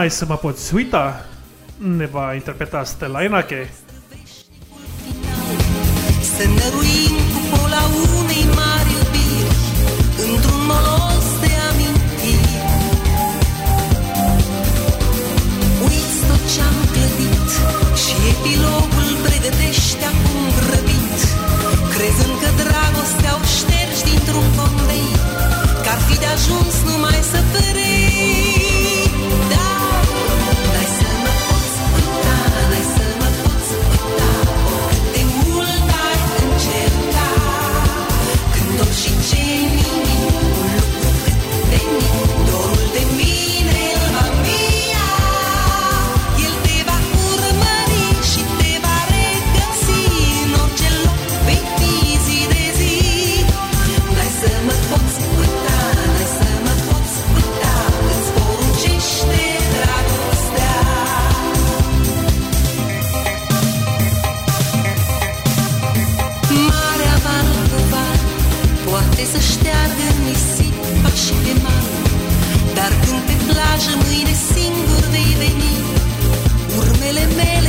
numai să mă poți uita, ne va interpreta Stella Enache. Să năruim cu pola unei mari iubiri Într-un molos de amintiri. Uiți tot ce-am clădit Și epilogul pregătește acum grăbit. Crezând că dragostea o ștergi dintr-un fondei Că ar fi de ajuns numai să ferești și pe mare Dar când pe plajă mâine singur vei veni. Urmele mele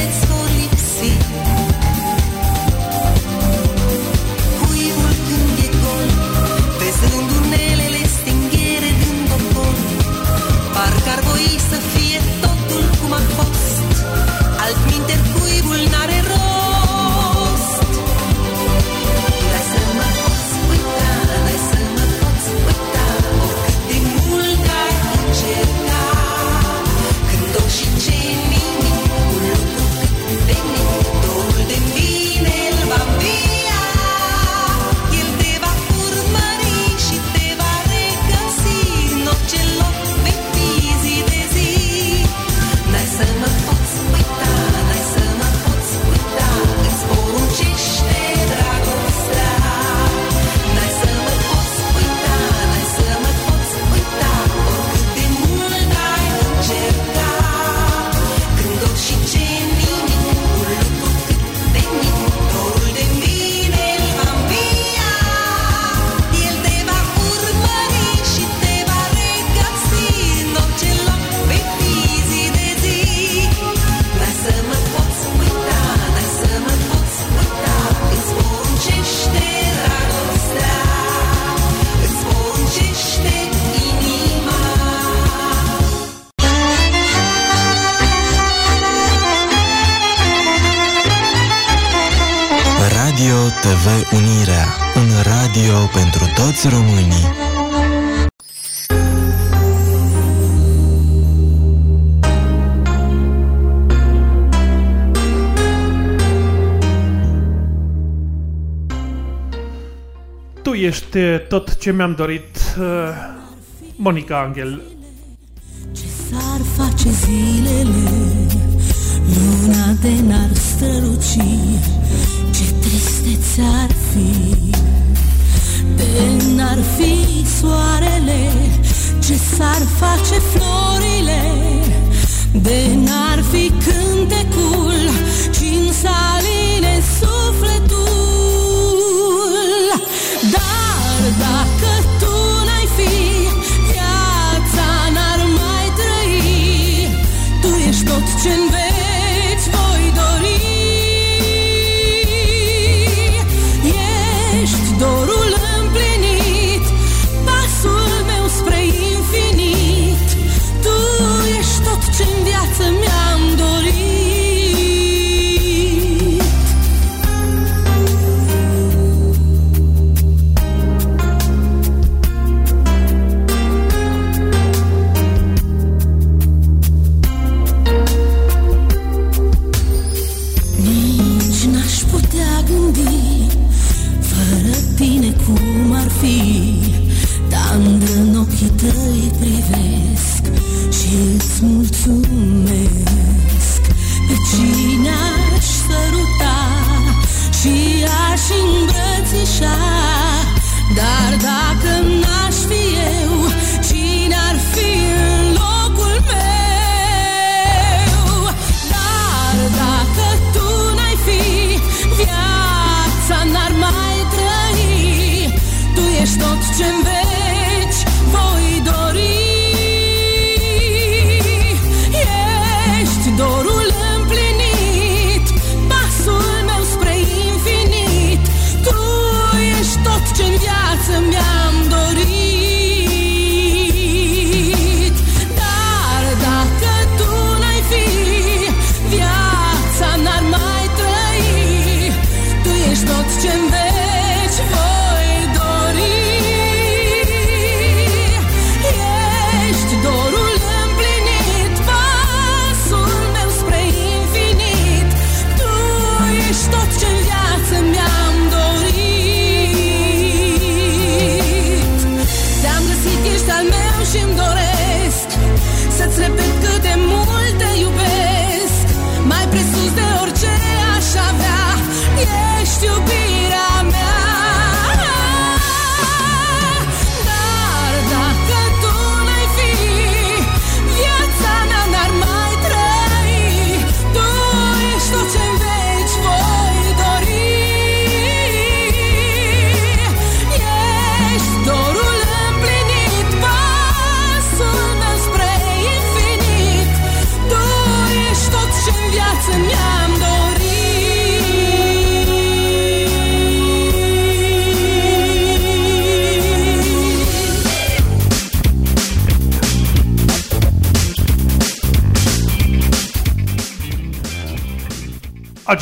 tot ce mi-am dorit, uh, Monica Angel. Ce s-ar face zilele, luna de n-ar străluci, ce tristețe ar fi, de n-ar fi soarele, ce s-ar face florile, de n-ar fi cântecul, ci în saline sufletul.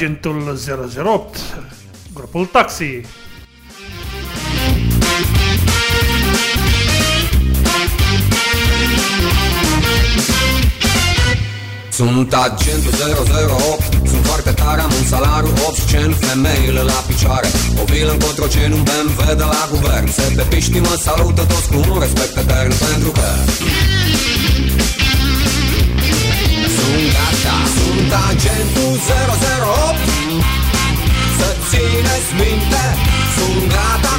Agentul 008, grupul Taxi. Sunt agentul 008 Sunt foarte tare, am un salariu obscen Femeile la picioare O vilă în Cotroceni, un BMW de la guvern Se pe piști mă salută toți cu un respect etern Pentru că sunt agentul 008 Să țineți minte Sunt gata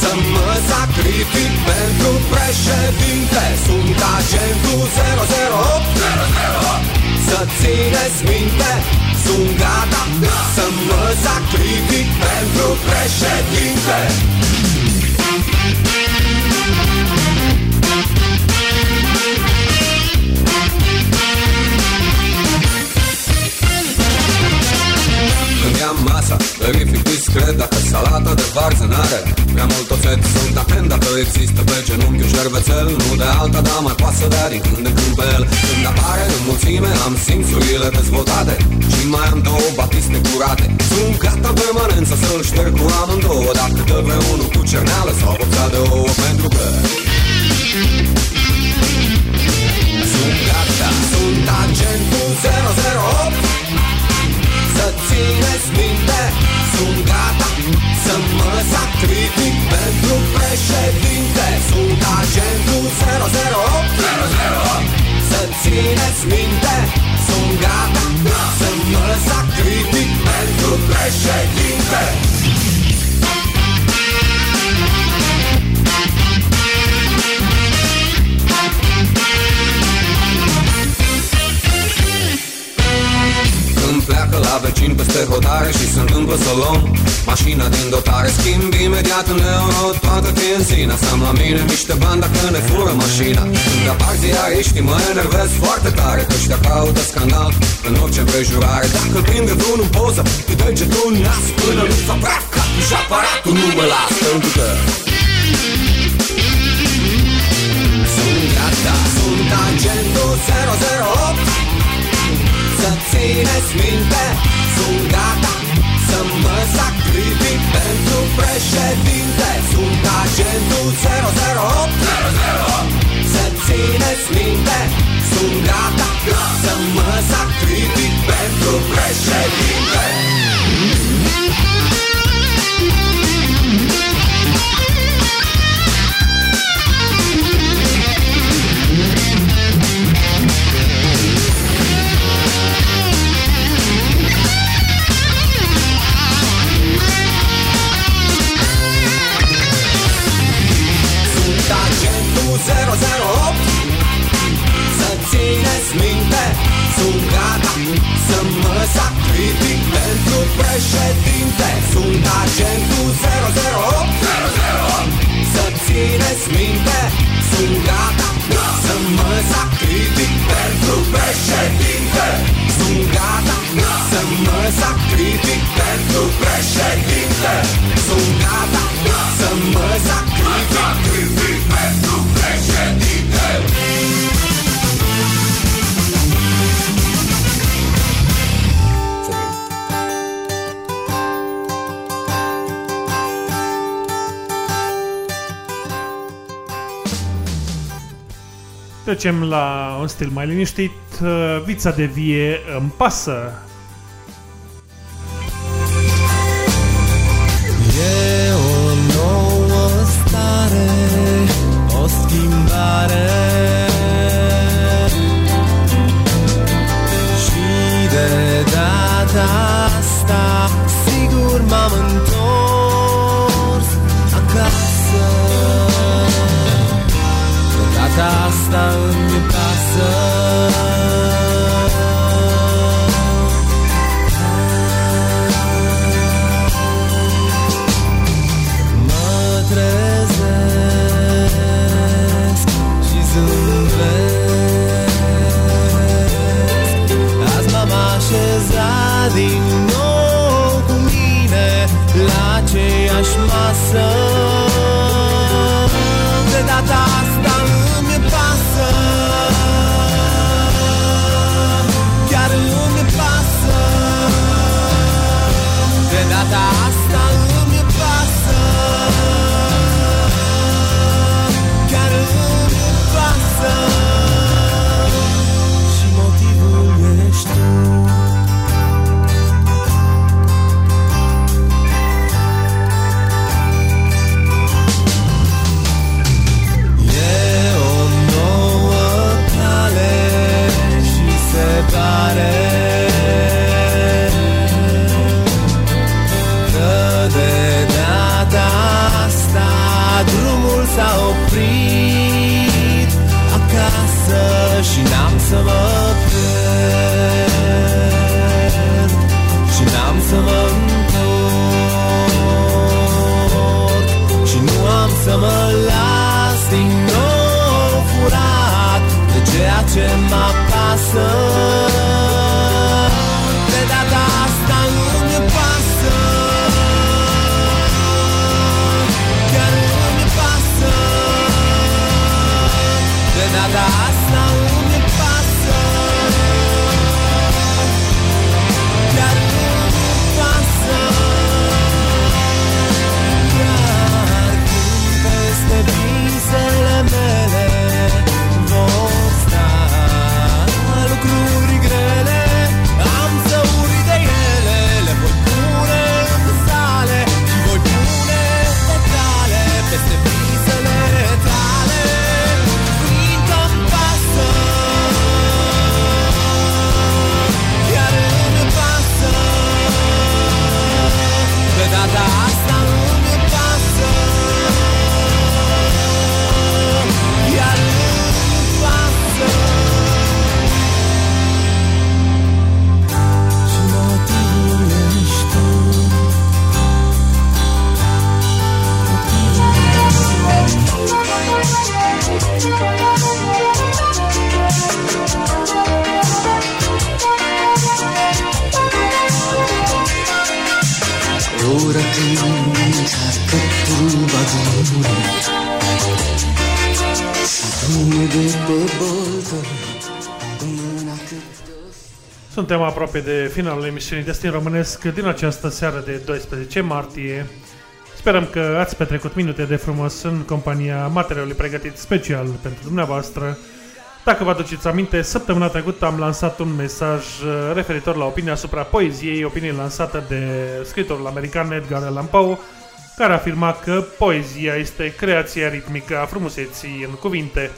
să mă sacrific pentru președinte. Sunt agentul 008 008 discret dacă salata de varză n-are. Prea mult oțet, sunt atent dacă există pe genunchi un șervețel Nu de alta, dar mai poate să dea din când în când pe el Când apare în mulțime, am simțurile dezvoltate. Și mai am două batiste curate. Sunt gata în permanență să-l șterg cu amândouă. Dacă dă vreunul cu cerneală sau vopța de ouă Pentru că sunt gata, sunt agentul 008 Să țineți minte, sunt gata Să mă sacrific pentru președinte. Sunt agentul 008 008 Să țineți minte, sunt gata Să mă sacrific pentru președinte pleacă la vecin peste hotare și se întâmplă să luăm Mașina din dotare. Schimb imediat în euro toată benzina Să am la mine niște bani dacă ne fură mașina. Când apar ziariștii mă enervez foarte tare Că ăștia caută scandal în orice împrejurare. Dacă îl prinde vreun în poză Îi degetul în nas până nu s-a praf Ca și aparatul nu mă las Pentru că Sunt gata, sunt agentul 008 să țineți minte Sunt gata să mă sacrific pentru președinte. Sunt agentul 008 008 Să țineți minte Sunt gata să mă sacrific pentru președinte Sunt gata să mă sacrific pentru președinte. Sunt agentul 008 008 Să țineți minte. Sunt gata să mă sacrific pentru președinte. Sunt gata să mă sacrific pentru președinte. Sunt gata să mă sacrific. pentru președinte Trecem la un stil mai liniștit. Uh, Vița de vie îmi pasă. E o nouă stare, o schimbare Și de data asta sigur m-am întors acasă De data asta Suntem aproape de finalul emisiunii Destin Românesc din această seară de 12 martie. Sperăm că ați petrecut minute de frumos în compania materialului pregătit special pentru dumneavoastră. Dacă vă aduceți aminte, săptămâna trecută am lansat un mesaj uh, referitor la opinia asupra poeziei, opinie lansată de scritorul american Edgar Allan Poe, care afirma că poezia este creația ritmică a frumuseții în cuvinte.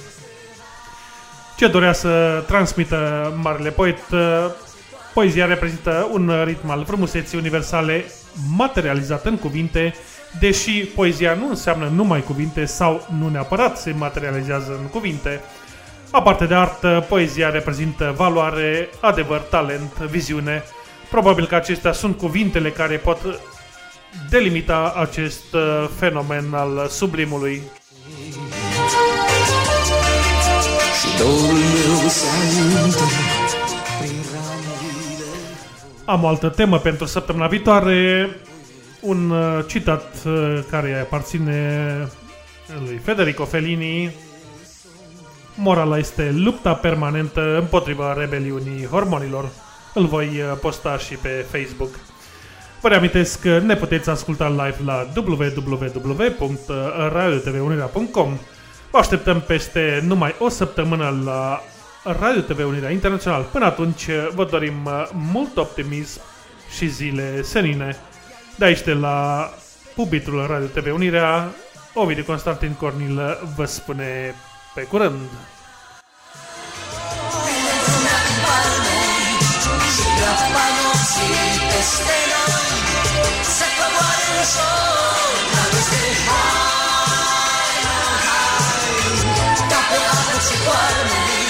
Ce dorea să transmită marele poet? Uh, Poezia reprezintă un ritm al frumuseții universale materializat în cuvinte, deși poezia nu înseamnă numai cuvinte sau nu neapărat se materializează în cuvinte. Aparte de artă, poezia reprezintă valoare, adevăr, talent, viziune. Probabil că acestea sunt cuvintele care pot delimita acest uh, fenomen al sublimului. Și dorul meu se aluntă prin ramurile Am o altă temă pentru săptămâna viitoare. Un uh, citat uh, care aparține lui Federico Fellini. Morala este lupta permanentă împotriva rebeliunii hormonilor. Îl voi uh, posta și pe Facebook. Vă reamintesc că ne puteți asculta live la www.radiotvunirea.com Vă așteptăm peste numai o săptămână la Radio TV Unirea Internațional. Până atunci vă dorim uh, mult optimism și zile senine. De aici de la pubitul Radio TV Unirea, Ovidiu Constantin Cornil vă spune pe curând. Și grappa nopții peste noi Se coboară în șor Dragoste, hai, hai Ca pe apă ce coarne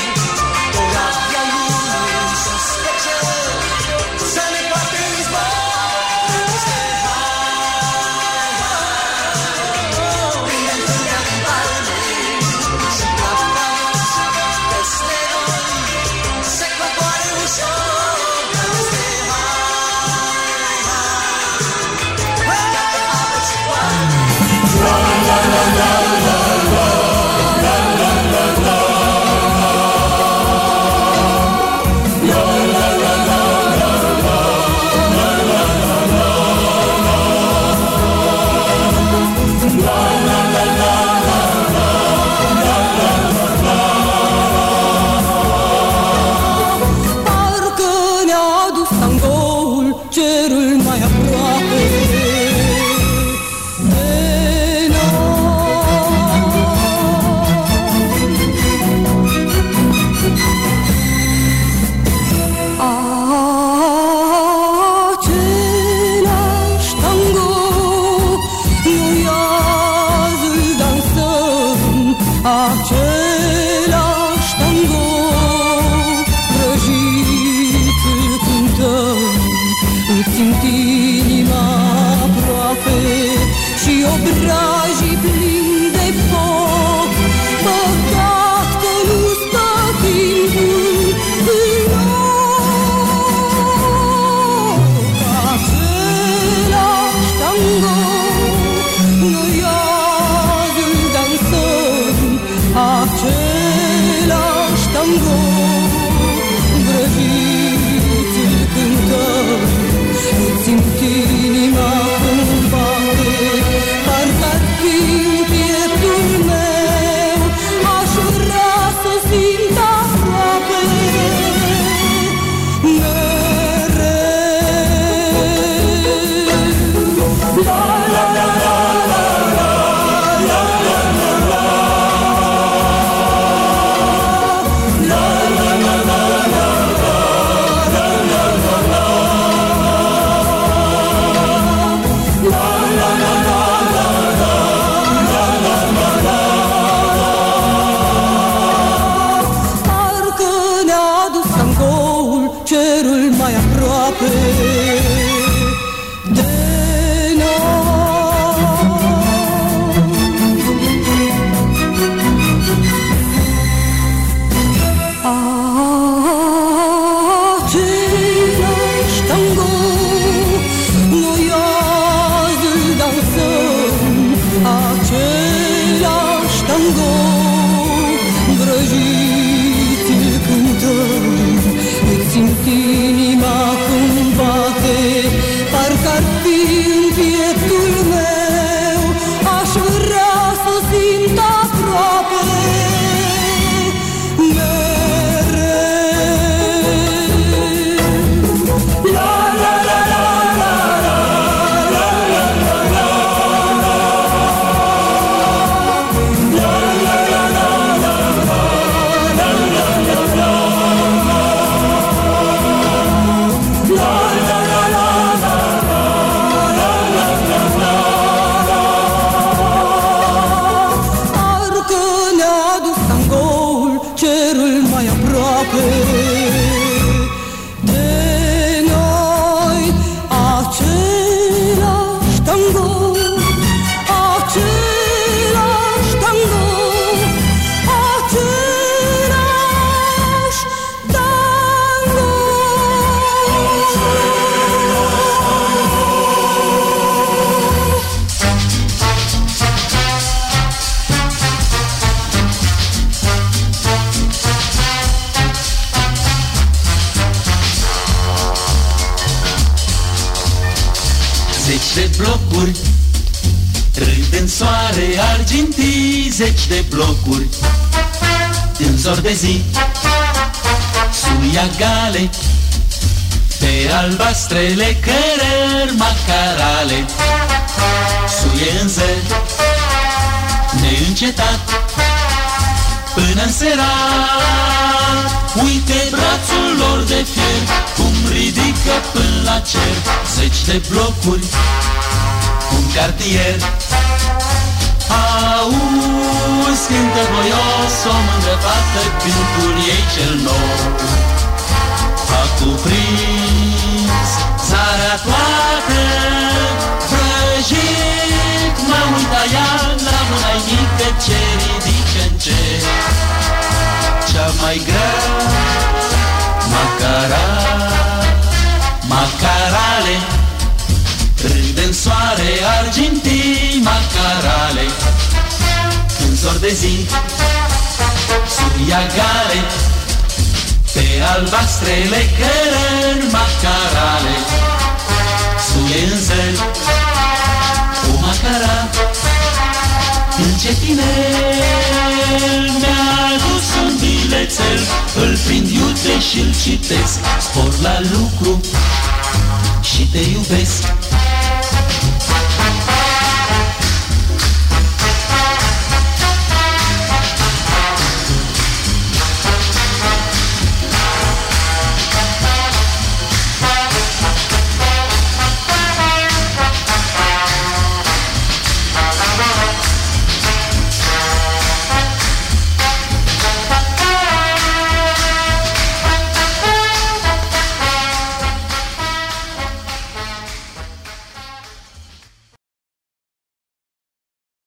de zi. Sub iagare Pe albastrele cărări macarale. Suie în zări O macara. Încetinel mi-a adus un bilețel Îl prind iute și-l citesc Spor la lucru și te iubesc.